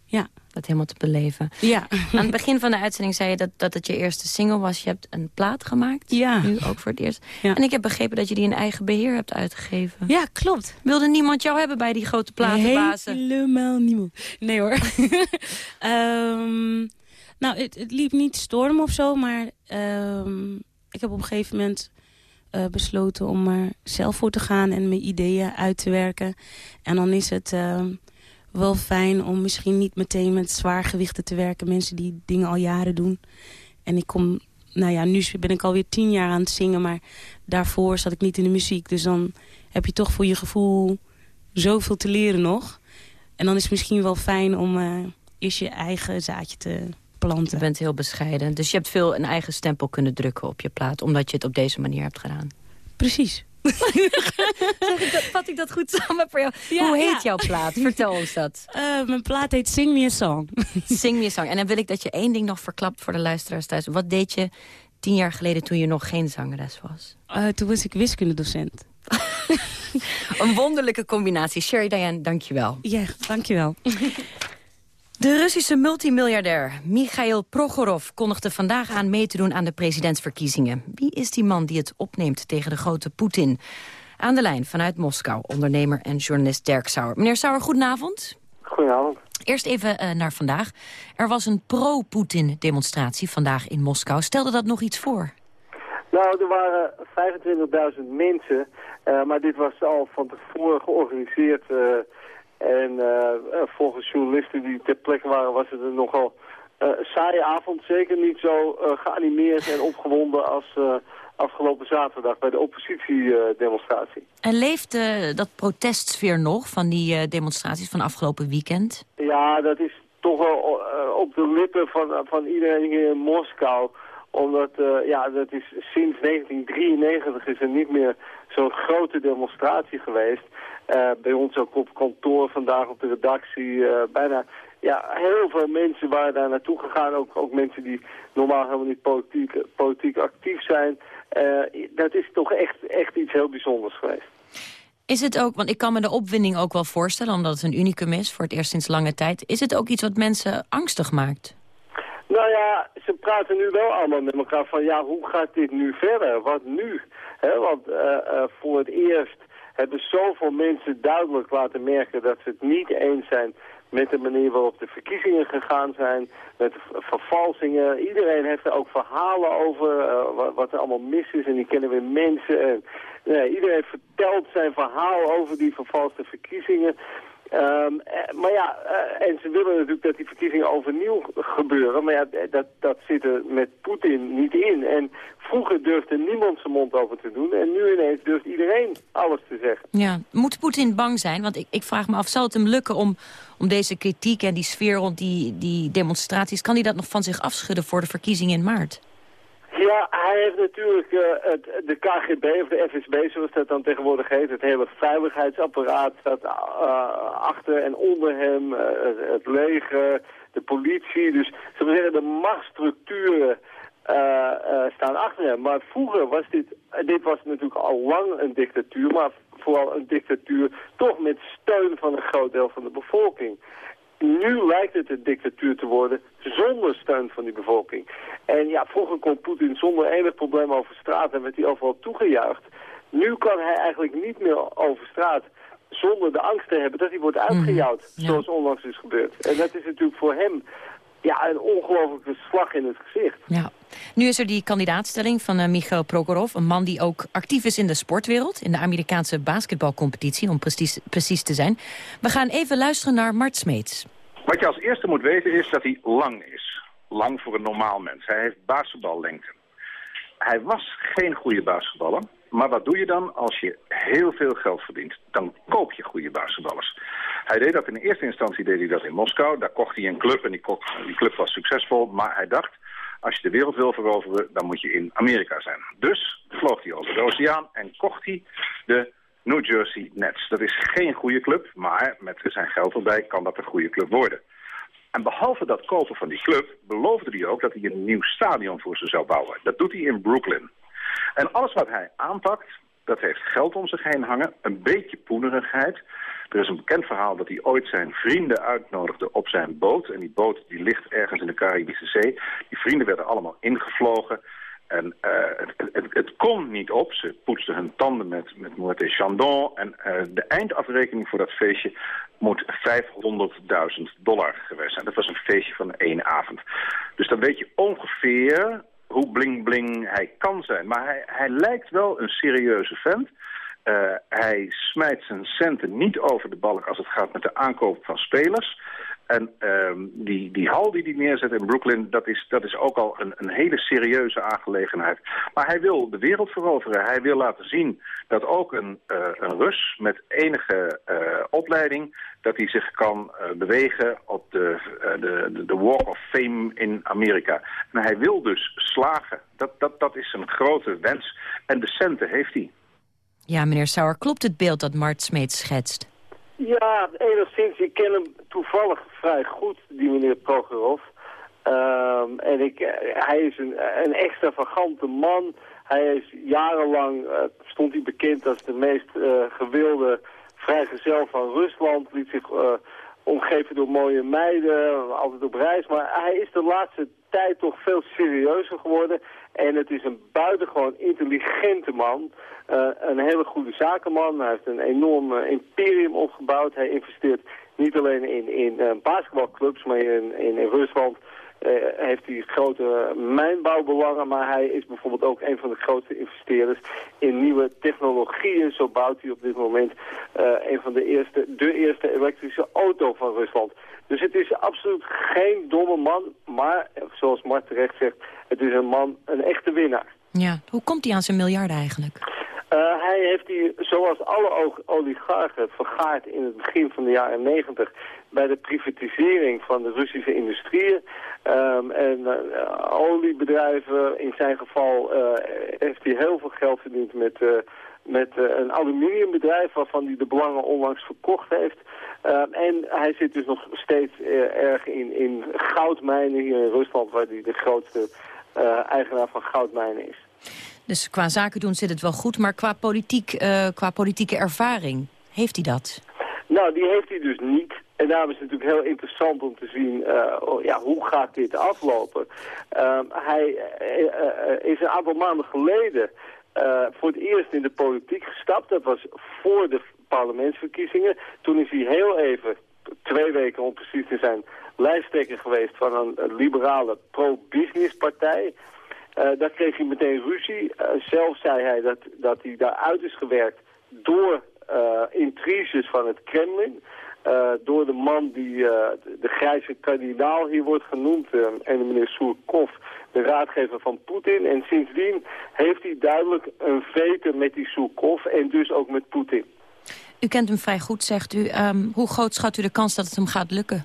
ja. Dat helemaal te beleven. Ja. Aan het begin van de uitzending zei je dat, dat het je eerste single was. Je hebt een plaat gemaakt. Ja. Nu ook voor het eerst. En ik heb begrepen dat je die in eigen beheer hebt uitgegeven. Ja, klopt. Wilde niemand jou hebben bij die grote platenbazen? Helemaal niemand. Nee hoor. <laughs> Ehm, nou, het, het liep niet storm of zo, maar ehm, ik heb op een gegeven moment eh, besloten om er zelf voor te gaan en mijn ideeën uit te werken. En dan is het ehm, wel fijn om misschien niet meteen met zwaargewichten te werken. Mensen die dingen al jaren doen. En ik kom, nou ja, nu ben ik alweer tien jaar aan het zingen, maar daarvoor zat ik niet in de muziek. Dus dan heb je toch voor je gevoel zoveel te leren nog. En dan is het misschien wel fijn om eh, eerst je eigen zaadje te planten. Je bent heel bescheiden. Dus je hebt veel een eigen stempel kunnen drukken op je plaat... omdat je het op deze manier hebt gedaan. Precies. <laughs> Zeg ik dat, vat ik dat goed samen voor jou? Ja, Hoe heet ja. jouw plaat? Vertel ons dat. <laughs> Eh, mijn plaat heet Sing Me A Song. <laughs> Sing me a song. En dan wil ik dat je één ding nog verklapt voor de luisteraars thuis. Wat deed je tien jaar geleden toen je nog geen zangeres was? Eh, toen was ik wiskundedocent. Een wonderlijke combinatie. Sherry Diane, dank je wel. Ja, dankjewel. De Russische multimiljardair Michail Prokhorov kondigde vandaag aan mee te doen aan de presidentsverkiezingen. Wie is die man die het opneemt tegen de grote Poetin? Aan de lijn vanuit Moskou, ondernemer en journalist Dirk Sauer. Meneer Sauer, goedenavond. Goedenavond. Eerst even eh, naar vandaag. Er was een pro-Poetin-demonstratie vandaag in Moskou. Stelde dat nog iets voor? Nou, er waren 25.000 mensen, eh, maar dit was al van tevoren georganiseerd. eh, en eh, eh, volgens journalisten die ter plekke waren, was het een nogal eh, saaie avond. Zeker niet zo geanimeerd en opgewonden als afgelopen zaterdag bij de oppositiedemonstratie. En leeft eh, dat protestsfeer nog van die demonstraties van afgelopen weekend? Ja, dat is toch wel op de lippen van, van iedereen hier in Moskou. Omdat, ja, dat is sinds 1993 is er niet meer zo'n grote demonstratie geweest. Eh, bij ons ook op kantoor, vandaag op de redactie. eh, bijna, ja, heel veel mensen waren daar naartoe gegaan. Ook, ook mensen die normaal helemaal niet politiek, politiek actief zijn. Eh, dat is toch echt, echt iets heel bijzonders geweest. Is het ook, want ik kan me de opwinding ook wel voorstellen... omdat het een unicum is, voor het eerst sinds lange tijd... is het ook iets wat mensen angstig maakt? Nou ja, ze praten nu wel allemaal met elkaar van ja, hoe gaat dit nu verder? Wat nu? Hè, want voor het eerst hebben zoveel mensen duidelijk laten merken dat ze het niet eens zijn met de manier waarop de verkiezingen gegaan zijn, met vervalsingen. Iedereen heeft er ook verhalen over eh, wat, er allemaal mis is en die kennen weer mensen. En, nee, iedereen vertelt zijn verhaal over die vervalste verkiezingen. Ehm, eh, maar ja, eh, en ze willen natuurlijk dat die verkiezingen overnieuw gebeuren. Maar ja, dat, dat zit er met Poetin niet in. En vroeger durfde niemand zijn mond over te doen. En nu ineens durft iedereen alles te zeggen. Ja. Moet Poetin bang zijn? Want ik, ik vraag me af, zal het hem lukken om, om deze kritiek en die sfeer rond die, die demonstraties... kan hij dat nog van zich afschudden voor de verkiezingen in maart? Ja, hij heeft natuurlijk eh, het, de KGB of de FSB, zoals dat dan tegenwoordig heet, het hele veiligheidsapparaat staat eh, achter en onder hem, eh, het, leger, de politie. Dus ze zeggen, de machtsstructuren staan achter hem. Maar vroeger was dit, dit was natuurlijk al lang een dictatuur, maar vooral een dictatuur toch met steun van een groot deel van de bevolking. Nu lijkt het een dictatuur te worden zonder steun van die bevolking. En ja, vroeger kon Poetin zonder enig probleem over straat en werd hij overal toegejuicht. Nu kan hij eigenlijk niet meer over straat zonder de angst te hebben dat hij wordt uitgejouwd, zoals onlangs is gebeurd. En dat is natuurlijk voor hem ja, een ongelofelijke slag in het gezicht. Ja. Nu is er die kandidaatstelling van eh, Michail Prokhorov... een man die ook actief is in de sportwereld... in de Amerikaanse basketbalcompetitie, om precies, precies te zijn. We gaan even luisteren naar Mart Smeets. Wat je als eerste moet weten is dat hij lang is. Lang voor een normaal mens. Hij heeft basketballengte. hij was geen goede basketballer. Maar wat doe je dan als je heel veel geld verdient? Dan koop je goede basketballers. Hij deed dat in eerste instantie deed hij dat in Moskou. Daar kocht hij een club en die, die club was succesvol. Maar hij dacht, als je de wereld wil veroveren, dan moet je in Amerika zijn. Dus vloog hij over de oceaan en kocht hij de New Jersey Nets. Dat is geen goede club, maar met zijn geld erbij kan dat een goede club worden. En behalve dat kopen van die club beloofde hij ook dat hij een nieuw stadion voor ze zou bouwen. Dat doet hij in Brooklyn. En alles wat hij aanpakt, dat heeft geld om zich heen hangen, een beetje poenerigheid. Er is een bekend verhaal dat hij ooit zijn vrienden uitnodigde op zijn boot. En die boot die ligt ergens in de Caribische Zee. Die vrienden werden allemaal ingevlogen. En uh, het, het, kon niet op. Ze poetsten hun tanden met, met Moët Chandon. En uh, de eindafrekening voor dat feestje moet 500.000 dollar geweest zijn. Dat was een feestje van één avond. Dus dan weet je ongeveer hoe bling-bling hij kan zijn. Maar hij, hij lijkt wel een serieuze vent. Uh, hij smijt zijn centen niet over de balk als het gaat met de aankoop van spelers. En um, die, die hal die hij neerzet in Brooklyn, dat is, dat is ook al een, een hele serieuze aangelegenheid. Maar hij wil de wereld veroveren. Hij wil laten zien dat ook een, uh, een Rus met enige uh, opleiding... dat hij zich kan uh, bewegen op de, de, de Walk of Fame in Amerika. En hij wil dus slagen. Dat, dat, dat is een grote wens. En de centen heeft hij. Ja, meneer Sauer, klopt het beeld dat Mart Smeet schetst? Ja, enigszins. Ik ken hem toevallig vrij goed, die meneer Progerov. Um, en ik, hij is een, een extravagante man. Hij is jarenlang, uh, stond hij bekend als de meest uh, gewilde vrijgezel van Rusland. Liet zich omgeven door mooie meiden, altijd op reis. Maar hij is de laatste tijd toch veel serieuzer geworden. En het is een buitengewoon intelligente man. Uh, een hele goede zakenman. Hij heeft een enorm uh, imperium opgebouwd. Hij investeert niet alleen in, in uh, basketbalclubs, maar in, in, in Rusland heeft hij grote mijnbouwbelangen. Maar hij is bijvoorbeeld ook een van de grootste investeerders in nieuwe technologieën. Zo bouwt hij op dit moment een van de eerste, de eerste elektrische auto van Rusland. Dus het is absoluut geen domme man, maar zoals Mart terecht zegt, het is een man, een echte winnaar. Ja, hoe komt hij aan zijn miljarden eigenlijk? Uh, hij heeft hier, zoals alle oligarchen, vergaard in het begin van de jaren negentig bij de privatisering van de Russische industrieën. Um, en uh, oliebedrijven, in zijn geval uh, heeft hij heel veel geld verdiend met, met een aluminiumbedrijf waarvan hij de belangen onlangs verkocht heeft. Uh, en hij zit dus nog steeds erg in, in goudmijnen hier in Rusland, waar hij de grootste eigenaar van goudmijnen is. Dus qua zaken doen zit het wel goed, maar qua, politiek, qua politieke ervaring, heeft hij dat? Nou, die heeft hij dus niet. En daarom is het natuurlijk heel interessant om te zien, ja, hoe gaat dit aflopen? hij is een aantal maanden geleden voor het eerst in de politiek gestapt. Dat was voor de parlementsverkiezingen. Toen is hij heel even, twee weken om precies te zijn, lijsttrekker geweest van een, liberale pro-business partij. Uh, daar kreeg hij meteen ruzie. Uh, zelf zei hij dat, dat hij daaruit is gewerkt door uh, intriges van het Kremlin. door de man die de grijze kardinaal hier wordt genoemd, en de meneer Surkov, de raadgever van Poetin. En sindsdien heeft hij duidelijk een vete met die Surkov en dus ook met Poetin. U kent hem vrij goed, zegt u. Um, hoe groot schat u de kans dat het hem gaat lukken?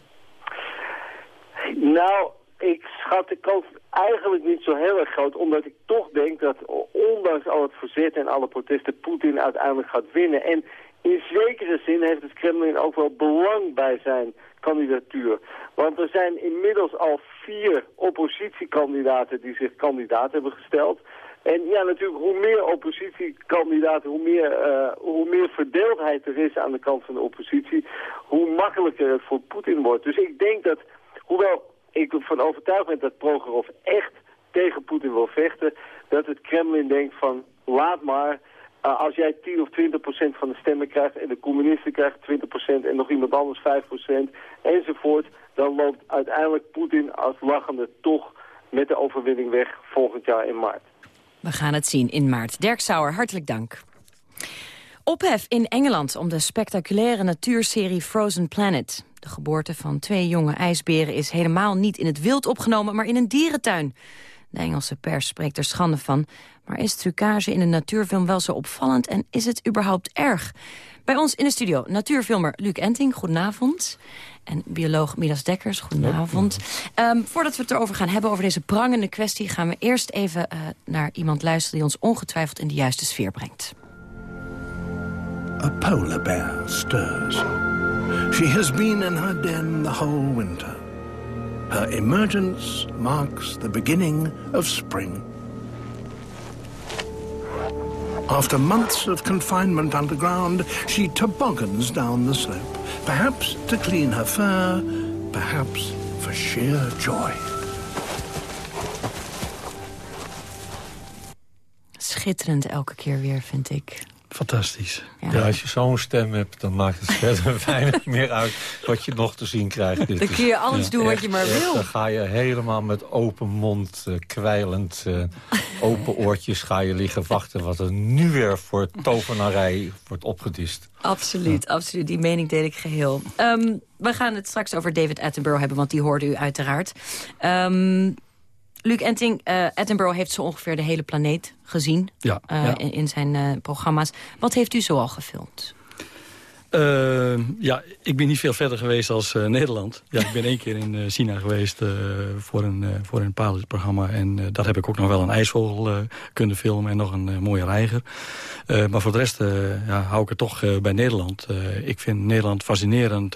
Nou, ik schat de kans eigenlijk niet zo heel erg groot. Omdat ik toch denk dat ondanks al het verzet en alle protesten... Poetin uiteindelijk gaat winnen. En in zekere zin heeft het Kremlin ook wel belang bij zijn kandidatuur. Want er zijn inmiddels al vier oppositiekandidaten die zich kandidaat hebben gesteld... En ja, natuurlijk, hoe meer oppositiekandidaten, hoe meer, uh, hoe meer verdeeldheid er is aan de kant van de oppositie, hoe makkelijker het voor Poetin wordt. Dus ik denk dat, hoewel ik ervan overtuigd ben dat Progerov echt tegen Poetin wil vechten, dat het Kremlin denkt van, laat maar, uh, als jij 10 of 20 procent van de stemmen krijgt en de communisten krijgen 20 procent en nog iemand anders 5 procent enzovoort, dan loopt uiteindelijk Poetin als lachende toch met de overwinning weg volgend jaar in maart. We gaan het zien in maart. Dirk Sauer, hartelijk dank. Ophef in Engeland om de spectaculaire natuurserie Frozen Planet. De geboorte van twee jonge ijsberen is helemaal niet in het wild opgenomen, maar in een dierentuin. De Engelse pers spreekt er schande van. Maar is trucage in een natuurfilm wel zo opvallend en is het überhaupt erg? Bij ons in de studio natuurfilmer Luc Enting, goedenavond. En bioloog Midas Dekkers, goedenavond. Um, voordat we het erover gaan hebben, over deze prangende kwestie... gaan we eerst even uh, naar iemand luisteren die ons ongetwijfeld in de juiste sfeer brengt. A polar bear stirs. She has been in her den the whole winter. Her emergence marks the beginning of spring. After months of confinement underground, she toboggans down the slope. Perhaps to clean her fur, perhaps for sheer joy. Schitterend elke keer weer, vind ik. Fantastisch. Ja. als je zo'n stem hebt, dan maakt het verder <laughs> weinig meer uit wat je nog te zien krijgt. Dan kun je alles doen wat je maar wil. Dan ga je helemaal met open mond, uh, kwijlend, uh, open <laughs> oortjes ga je liggen wachten... wat er nu weer voor tovenarij wordt opgedist. Absoluut, absoluut. Die mening deel ik geheel. Um, we gaan het straks over David Attenborough hebben, want die hoorde u uiteraard. Um, Luc Enting, uh, Attenborough heeft zo ongeveer de hele planeet gezien ja, uh, In, in, zijn uh, programma's. Wat heeft u zoal gefilmd? ja, ik ben niet veel verder geweest als Nederland. Ja, ik ben één keer in China geweest voor een, voor een programma En daar heb ik ook nog wel een ijsvogel kunnen filmen en nog een mooie reiger. maar voor de rest ja, hou ik het toch bij Nederland. ik vind Nederland fascinerend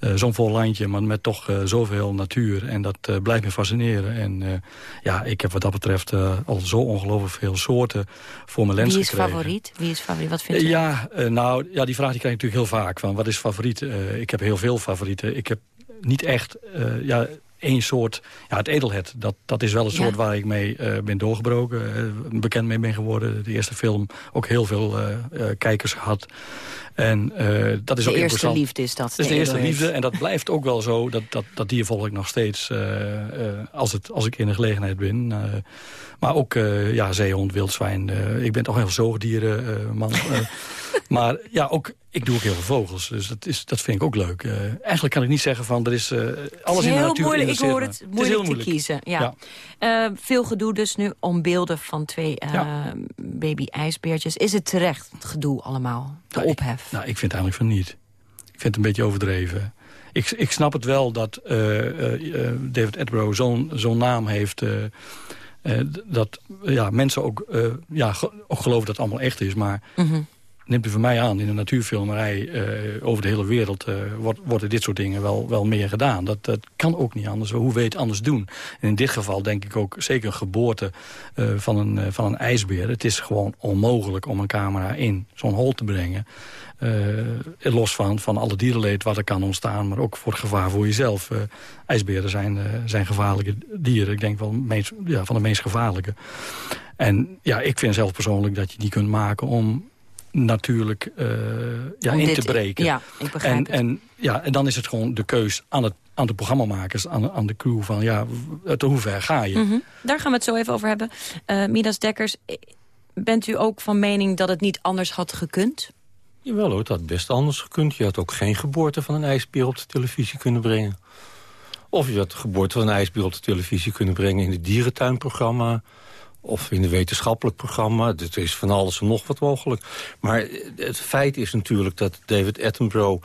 uh, zo'n vol landje, maar met toch uh, zoveel natuur. En dat uh, blijft me fascineren. En ja, ik heb wat dat betreft al zo ongelooflijk veel soorten voor mijn lens Wie is gekregen. favoriet? Wie is favoriet? Wat vind je? ja, nou, ja, die vraag die krijg ik natuurlijk heel vaak. Van, wat is favoriet? ik heb heel veel favorieten. Ik heb niet echt... ja, één soort, ja, het edelhet, dat, dat is wel een soort waar ik mee uh, ben doorgebroken. Uh, bekend mee ben geworden. De eerste film ook heel veel uh, kijkers gehad. En dat is de ook eerste liefde is dat. Dat is de, eerste liefde en dat blijft ook wel zo. Dat, dat, dat dier volg ik nog steeds als, het, als ik in de gelegenheid ben. maar ook ja, zeehond, wildzwijn. ik ben toch een heel zoogdieren man. <laughs> maar ja, ook ik doe ook heel veel vogels, dus dat, is, dat vind ik ook leuk. Uh, eigenlijk kan ik niet zeggen van, er is uh, alles is in de natuur moeilijk, Ik hoor het moeilijk, het heel moeilijk te kiezen. Ja. ja. Uh, veel gedoe dus nu om beelden van twee ja. baby-ijsbeertjes. Is het terecht, het gedoe allemaal, de nou, ophef? Ik, nou, ik vind eigenlijk van niet. Ik vind het een beetje overdreven. Ik, ik snap het wel dat David Attenborough zo'n zo'n naam heeft... dat ja, mensen ook, ja, ook geloven dat het allemaal echt is, maar... Mm -hmm neemt u van mij aan, in de natuurfilmerij uh, over de hele wereld... Uh, wordt, worden dit soort dingen wel, wel meer gedaan. Dat, dat kan ook niet anders. Hoe het anders doen? En in dit geval denk ik ook zeker een geboorte uh, van, een, van een ijsbeer. Het is gewoon onmogelijk om een camera in zo'n hol te brengen. los van, van alle dierenleed wat er kan ontstaan... maar ook voor het gevaar voor jezelf. ijsberen zijn, zijn gevaarlijke dieren. Ik denk wel meest, ja, van de meest gevaarlijke. En ja, ik vind zelf persoonlijk dat je die kunt maken om natuurlijk uh, ja, in dit, te breken. Ja, ik begrijp en, het. En, ja, en dan is het gewoon de keus aan, het, aan de programmamakers, aan, aan de crew... van ja, tot hoe ver ga je? Mm -hmm. Daar gaan we het zo even over hebben. Uh, Midas Dekkers, bent u ook van mening dat het niet anders had gekund? Jawel hoor, het had best anders gekund. Je had ook geen geboorte van een ijsbeer op de televisie kunnen brengen. Of je had de geboorte van een ijsbeer op de televisie kunnen brengen... in het dierentuinprogramma of in een wetenschappelijk programma. Het is van alles en nog wat mogelijk. Maar het feit is natuurlijk dat David Attenborough...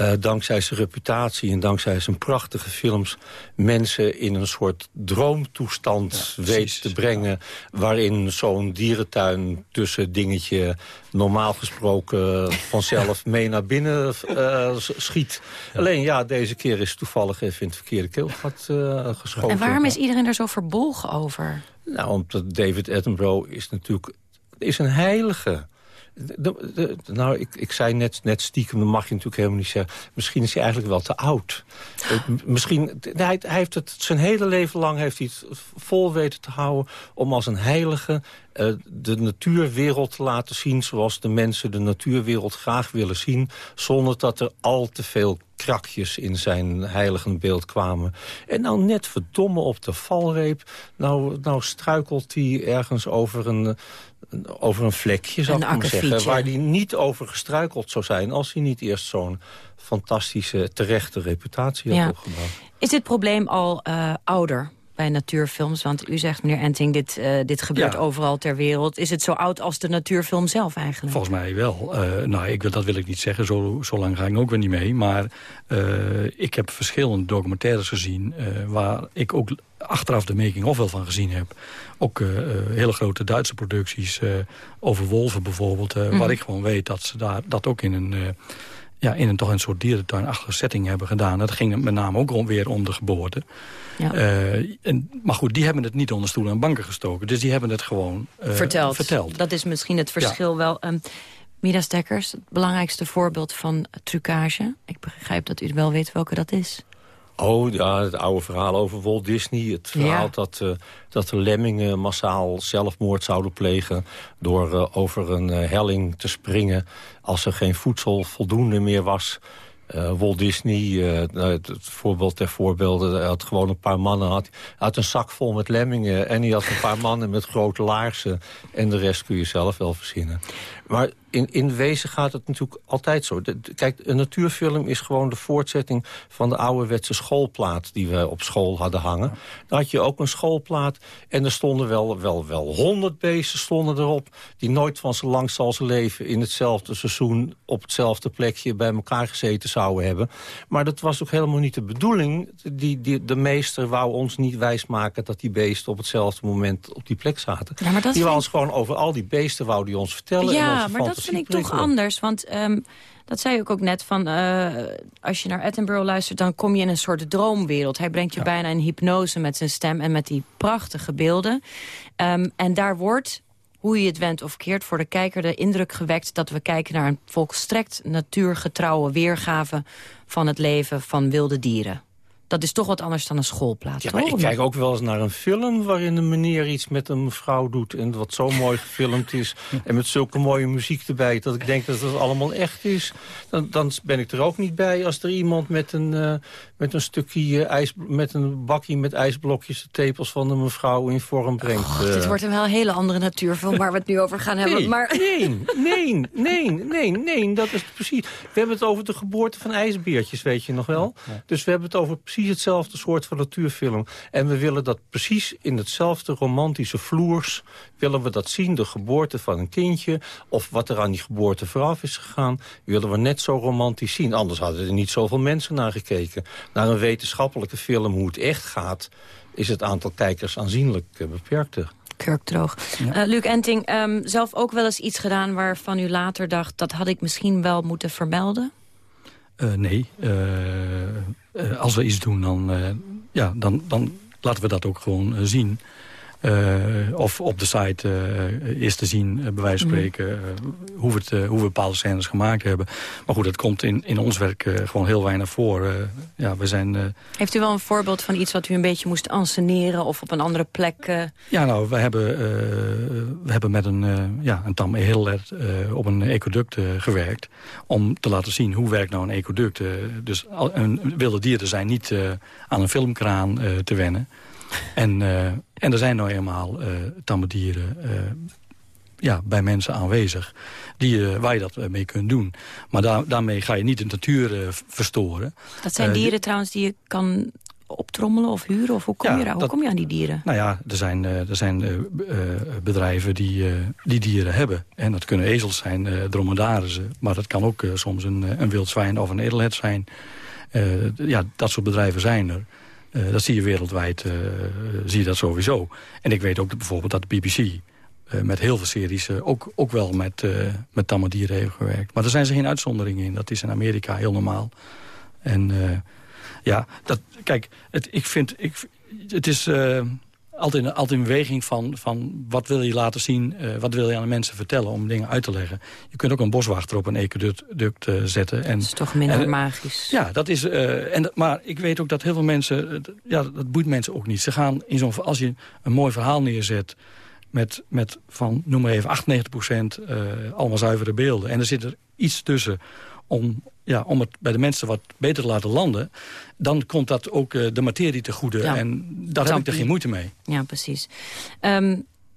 Uh, dankzij zijn reputatie en dankzij zijn prachtige films... mensen in een soort droomtoestand ja, weet te brengen... Ja. waarin zo'n dierentuin tussen dingetje... normaal gesproken <laughs> vanzelf mee naar binnen uh, schiet. Ja. Alleen ja, deze keer is toevallig even in het verkeerde keelgat uh, geschoten. En waarom is iedereen er zo verbolgen over? Nou, omdat David Attenborough is natuurlijk is een heilige. Nou, ik, ik zei net, net stiekem, dat mag je natuurlijk helemaal niet zeggen. Misschien is hij eigenlijk wel te oud. misschien, hij, hij, heeft het zijn hele leven lang heeft hij het vol weten te houden... om als een heilige uh, de natuurwereld te laten zien... zoals de mensen de natuurwereld graag willen zien... zonder dat er al te veel krakjes in zijn heiligenbeeld kwamen. En nou net verdomme op de valreep. Nou, nou struikelt hij ergens over een, over een vlekje, zou ik maar zeggen. Waar hij niet over gestruikeld zou zijn... als hij niet eerst zo'n fantastische, terechte reputatie had ja. opgebouwd. Is dit probleem al uh, ouder? Bij natuurfilms? Want u zegt, meneer Enting, dit, uh, dit gebeurt Ja. overal ter wereld. Is het zo oud als de natuurfilm zelf eigenlijk? Volgens mij wel. Eh, nou, ik, wil- dat wil ik niet zeggen, zo, zo lang ga ik ook weer niet mee. Maar eh, ik heb verschillende documentaires gezien... eh, waar ik ook achteraf de making-of wel van gezien heb. Ook eh, eh, hele grote Duitse producties eh, over wolven bijvoorbeeld... eh, Mhm. waar ik gewoon weet dat ze daar, dat ook in een... ja, in een toch een soort dierentuinachtige setting hebben gedaan. Dat ging met name ook om, weer om de geboorte. Ja. Eh, en, maar goed, die hebben het niet onder stoelen en banken gestoken. Dus die hebben het gewoon eh, verteld. verteld. Dat is misschien het verschil wel. Um, Mira Stekkers, het belangrijkste voorbeeld van trucage. Ik begrijp dat u wel weet welke dat is. Oh, ja, het oude verhaal over Walt Disney. Het verhaal Ja. dat, eh, dat de lemmingen massaal zelfmoord zouden plegen... door eh, over een eh, helling te springen als er geen voedsel voldoende meer was... Walt Disney, nou, het, het voorbeeld ter voorbeelden, hij had gewoon een paar mannen. Had, had een zak vol met lemmingen en hij had een paar mannen met grote laarzen. En de rest kun je zelf wel verzinnen. Maar in, in wezen gaat het natuurlijk altijd zo. De- de- kijk, een natuurfilm is gewoon de voortzetting van de ouderwetse schoolplaat die we op school hadden hangen. Dan had je ook een schoolplaat en er stonden wel, wel, wel honderd beesten stonden erop... die nooit van zo lang zal ze leven in hetzelfde seizoen... op hetzelfde plekje bij elkaar gezeten zouden hebben. Maar dat was ook helemaal niet de bedoeling. Die, die, de meester wou ons niet wijsmaken dat die beesten op hetzelfde moment op die plek zaten. Ja, maar dat die wou ons gewoon over al die beesten wou die ons vertellen. en Ja, maar dat vind ik toch anders. Want ehm, dat zei ik ook net, van, eh, als je naar Attenborough luistert... dan kom je in een soort droomwereld. Hij brengt je bijna in hypnose met zijn stem en met die prachtige beelden. Ehm, en daar wordt, hoe je het went of keert, voor de kijker de indruk gewekt... dat we kijken naar een volstrekt natuurgetrouwe weergave... van het leven van wilde dieren. Dat is toch wat anders dan een schoolplaat, Ja, maar toch? ik kijk ook wel eens naar een film waarin een meneer iets met een mevrouw doet... en wat zo mooi gefilmd is en met zulke mooie muziek erbij... dat ik denk dat het allemaal echt is. Dan, dan ben ik er ook niet bij als er iemand met een, eh, met een stukje eh, ijs... met een bakje met ijsblokjes de tepels van de mevrouw in vorm brengt. Och, eh. dit wordt een wel hele andere natuurfilm waar we het nu over gaan hebben. Nee, maar... nee, nee, nee, nee, nee, dat is precies... We hebben het over de geboorte van ijsbeertjes, weet je nog wel? Dus we hebben het over precies hetzelfde soort van natuurfilm. En we willen dat precies in hetzelfde romantische vloers... willen we dat zien, de geboorte van een kindje... of wat er aan die geboorte vooraf is gegaan... willen we net zo romantisch zien. Anders hadden er niet zoveel mensen naar gekeken. Naar een wetenschappelijke film hoe het echt gaat... is het aantal kijkers aanzienlijk eh, beperkter. kurkdroog. Eh, Luc Enting, ehm, zelf ook wel eens iets gedaan waarvan u later dacht... dat had ik misschien wel moeten vermelden? Eh, nee. Eh, eh, als we iets doen, dan, ja, dan, dan laten we dat ook gewoon zien. Eh, of op de site eh, is te zien, eh, bij wijze van spreken, hoe, we het, hoe we bepaalde scènes gemaakt hebben. Maar goed, dat komt in, in ons werk gewoon heel weinig voor. Ja, we zijn... Heeft u wel een voorbeeld van iets wat u een beetje moest anseneren... of op een andere plek... Ja, nou, we hebben, we hebben met een, ja, een tam heel eh op een ecoduct gewerkt... om te laten zien hoe werkt nou een ecoduct. dus al- een, wilde dieren zijn niet aan een filmkraan te wennen. En, eh, en er zijn nou eenmaal eh tamme dieren eh, ja, bij mensen aanwezig... Die, waar je dat mee kunt doen. Maar daar, daarmee ga je niet de natuur verstoren. dat zijn dieren trouwens die je kan optrommelen of huren? Of hoe kom, Ja, je, daar, hoe dat- kom je aan die dieren? Nou ja, er zijn, er zijn bedrijven die, die dieren hebben. En dat kunnen ezels zijn, dromedarissen. Maar dat kan ook soms een, een wild zwijn of een edelhert zijn. Ja, dat soort bedrijven zijn er. Eh, dat zie je wereldwijd, eh, zie je dat sowieso. En ik weet ook dat bijvoorbeeld dat de BBC... eh, met heel veel series ook, ook wel met, met tamme dieren heeft gewerkt. Maar daar zijn ze geen uitzonderingen in. Dat is in Amerika heel normaal. En ja, dat, kijk, het, ik vind, ik, het is altijd, een beweging van, van wat wil je laten zien, eh, wat wil je aan de mensen vertellen om dingen uit te leggen. Je kunt ook een boswachter op een ecoduct eh, zetten. En, Dat is toch minder en- magisch. Ja, dat is. eh, en, maar ik weet ook dat heel veel mensen. Ja, dat boeit mensen ook niet. Ze gaan in zo'n. Als je een mooi verhaal neerzet. Met, met van, noem maar even, 98 procent allemaal zuivere beelden. En er zit er iets tussen om, ja, om het bij de mensen wat beter te laten landen... dan komt dat ook eh, de materie te goede. Ja. En daar heb ik er geen moeite mee. Ja, precies. Ehm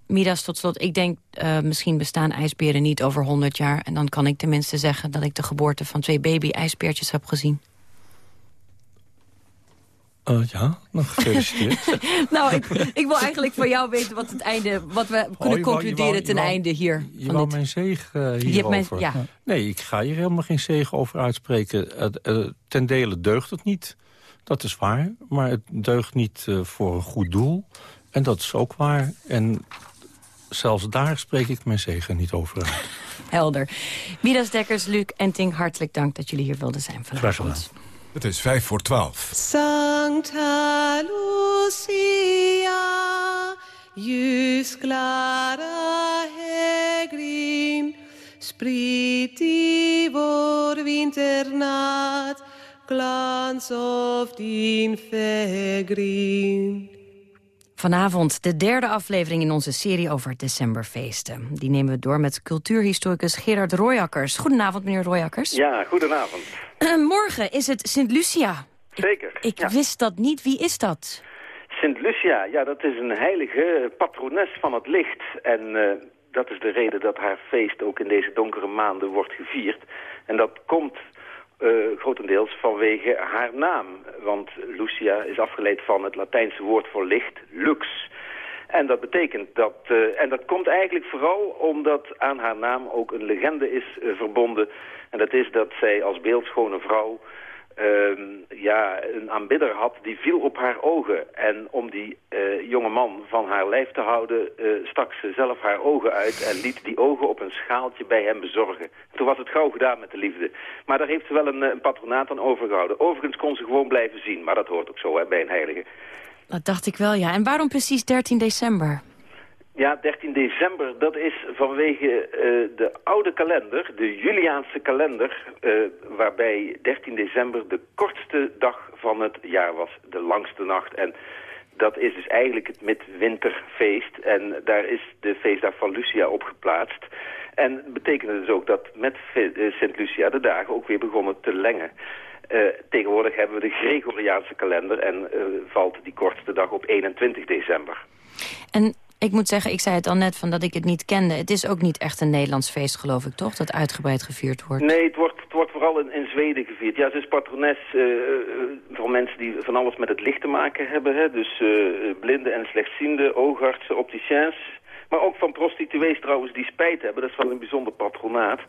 Midas, tot slot, ik denk eh, misschien bestaan ijsberen niet over 100 jaar. En dan kan ik tenminste zeggen dat ik de geboorte van twee baby-ijsbeertjes heb gezien. Uh, ja, nog gefeliciteerd. <laughs> nou, ik, ik, wil eigenlijk van jou weten wat, het einde, wat we oh, kunnen concluderen ten einde hier. Je van wou dit. mijn zegen uh, hierover. ja. Nee, ik ga hier helemaal geen zegen over uitspreken. Uh, ten dele deugt het niet. Dat is waar. Maar het deugt niet voor een goed doel. En dat is ook waar. En zelfs daar spreek ik mijn zegen niet over uit. Helder. Midas Dekkers, Luc en Tink, hartelijk dank dat jullie hier wilden zijn vanavond. Het is vijf voor twaalf. Sancta Lucia, jus clara hegrin, spritivor winternat, glans of din fegrin. Vanavond de derde aflevering in onze serie over decemberfeesten. Die nemen we door met cultuurhistoricus Gerard Royakkers. Goedenavond, meneer Royakkers. Ja, goedenavond. <clears throat> Morgen is het Sint Lucia. Zeker. Ik, wist dat niet. Wie is dat? Sint Lucia, ja, dat is een heilige patrones van het licht. En uh, dat is de reden dat haar feest ook in deze donkere maanden wordt gevierd. En dat komt uh, grotendeels vanwege haar naam. Want Lucia is afgeleid van het Latijnse woord voor licht, lux. En dat betekent dat, uh, en dat komt eigenlijk vooral omdat aan haar naam ook een legende is uh, verbonden. En dat is dat zij als beeldschone vrouw uh, ja, een aanbidder had, die viel op haar ogen. En om die uh, jonge man van haar lijf te houden, stak ze zelf haar ogen uit... en liet die ogen op een schaaltje bij hem bezorgen. Toen was het gauw gedaan met de liefde. Maar daar heeft ze wel een, een patronaat aan overgehouden. Overigens kon ze gewoon blijven zien, maar dat hoort ook zo hè, bij een heilige. Dat dacht ik wel, ja. En waarom precies 13 december? Ja, 13 december, dat is vanwege uh, de oude kalender, de Juliaanse kalender... Uh, waarbij 13 december de kortste dag van het jaar was, de langste nacht. En dat is dus eigenlijk het midwinterfeest. En daar is de feestdag van Lucia op geplaatst. En betekende dus ook dat met uh, Sint Lucia de dagen ook weer begonnen te lengen. Uh, tegenwoordig hebben we de Gregoriaanse kalender en uh, valt die kortste dag op 21 december. En ik moet zeggen, ik zei het al net van dat ik het niet kende. Het is ook niet echt een Nederlands feest, geloof ik, toch? Dat uitgebreid gevierd wordt. Nee, het wordt, het wordt vooral in, in Zweden gevierd. Ja, ze is patrones uh, voor mensen die van alles met het licht te maken hebben. Hè? Dus blinden en slechtzienden, oogartsen, opticiens. Maar ook van prostituees trouwens die spijt hebben. Dat is wel een bijzonder patronaat.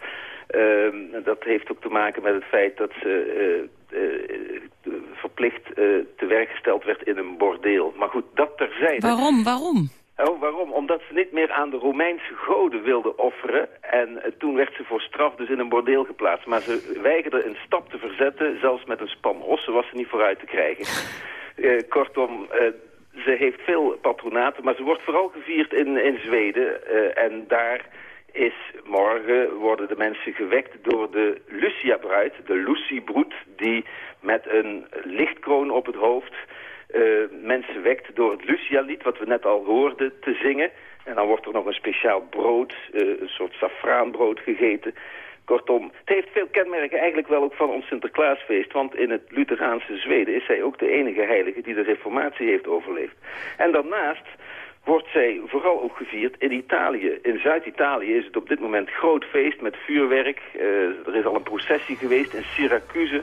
Uh, dat heeft ook te maken met het feit dat ze verplicht te werk gesteld werd in een bordeel. Maar goed, dat terzijde. Waarom? Waarom? Oh, waarom? Omdat ze niet meer aan de Romeinse goden wilden offeren. En uh, toen werd ze voor straf dus in een bordeel geplaatst. Maar ze weigerde een stap te verzetten. Zelfs met een span ossen was ze niet vooruit te krijgen. Uh, <laughs> kortom, uh, ze heeft veel patronaten. Maar ze wordt vooral gevierd in, in Zweden. en daar is morgen worden de mensen gewekt door de Lucia-bruid. De Lucy-broed die met een lichtkroon op het hoofd uh, mensen wekt door het Lucia-lied, wat we net al hoorden, te zingen. En dan wordt er nog een speciaal brood, uh, een soort safraanbrood gegeten. Kortom, het heeft veel kenmerken eigenlijk wel ook van ons Sinterklaasfeest. Want in het Lutheraanse Zweden is zij ook de enige heilige die de reformatie heeft overleefd. En daarnaast wordt zij vooral ook gevierd in Italië. In Zuid-Italië is het op dit moment groot feest met vuurwerk. Uh, er is al een processie geweest in Syracuse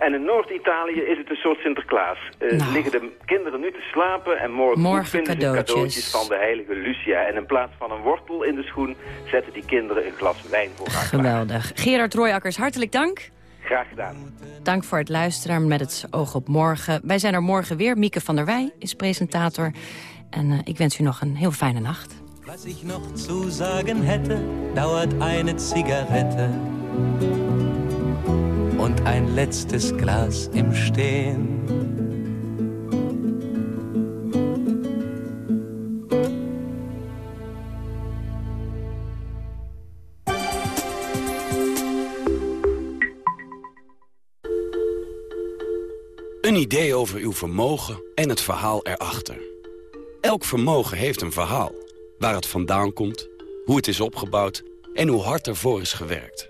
en in Noord-Italië is het een soort Sinterklaas. Uh, nou. Liggen de kinderen nu te slapen en morgen, morgen vinden cadeautjes. ze cadeautjes van de heilige Lucia. En in plaats van een wortel in de schoen zetten die kinderen een glas wijn voor haar Geweldig. Gerard Royakkers, hartelijk dank. Graag gedaan. Dank voor het luisteren met het oog op morgen. Wij zijn er morgen weer. Mieke van der Wij is presentator. En uh, ik wens u nog een heel fijne nacht. Was ik nog zu sagen hätte, dauert eine Zigarette und ein letztes Glas im Stehen. Een idee over uw vermogen en het verhaal erachter. Elk vermogen heeft een verhaal. Waar het vandaan komt, hoe het is opgebouwd en hoe hard ervoor is gewerkt.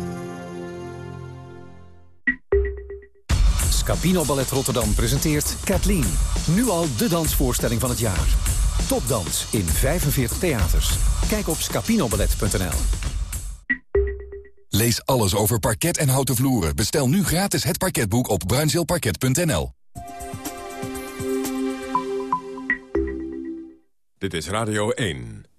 Scapino Ballet Rotterdam presenteert Kathleen. Nu al de dansvoorstelling van het jaar. Topdans in 45 theaters. Kijk op scapinoballet.nl. Lees alles over parket en houten vloeren. Bestel nu gratis het parketboek op bruinzeelparket.nl. Dit is Radio 1.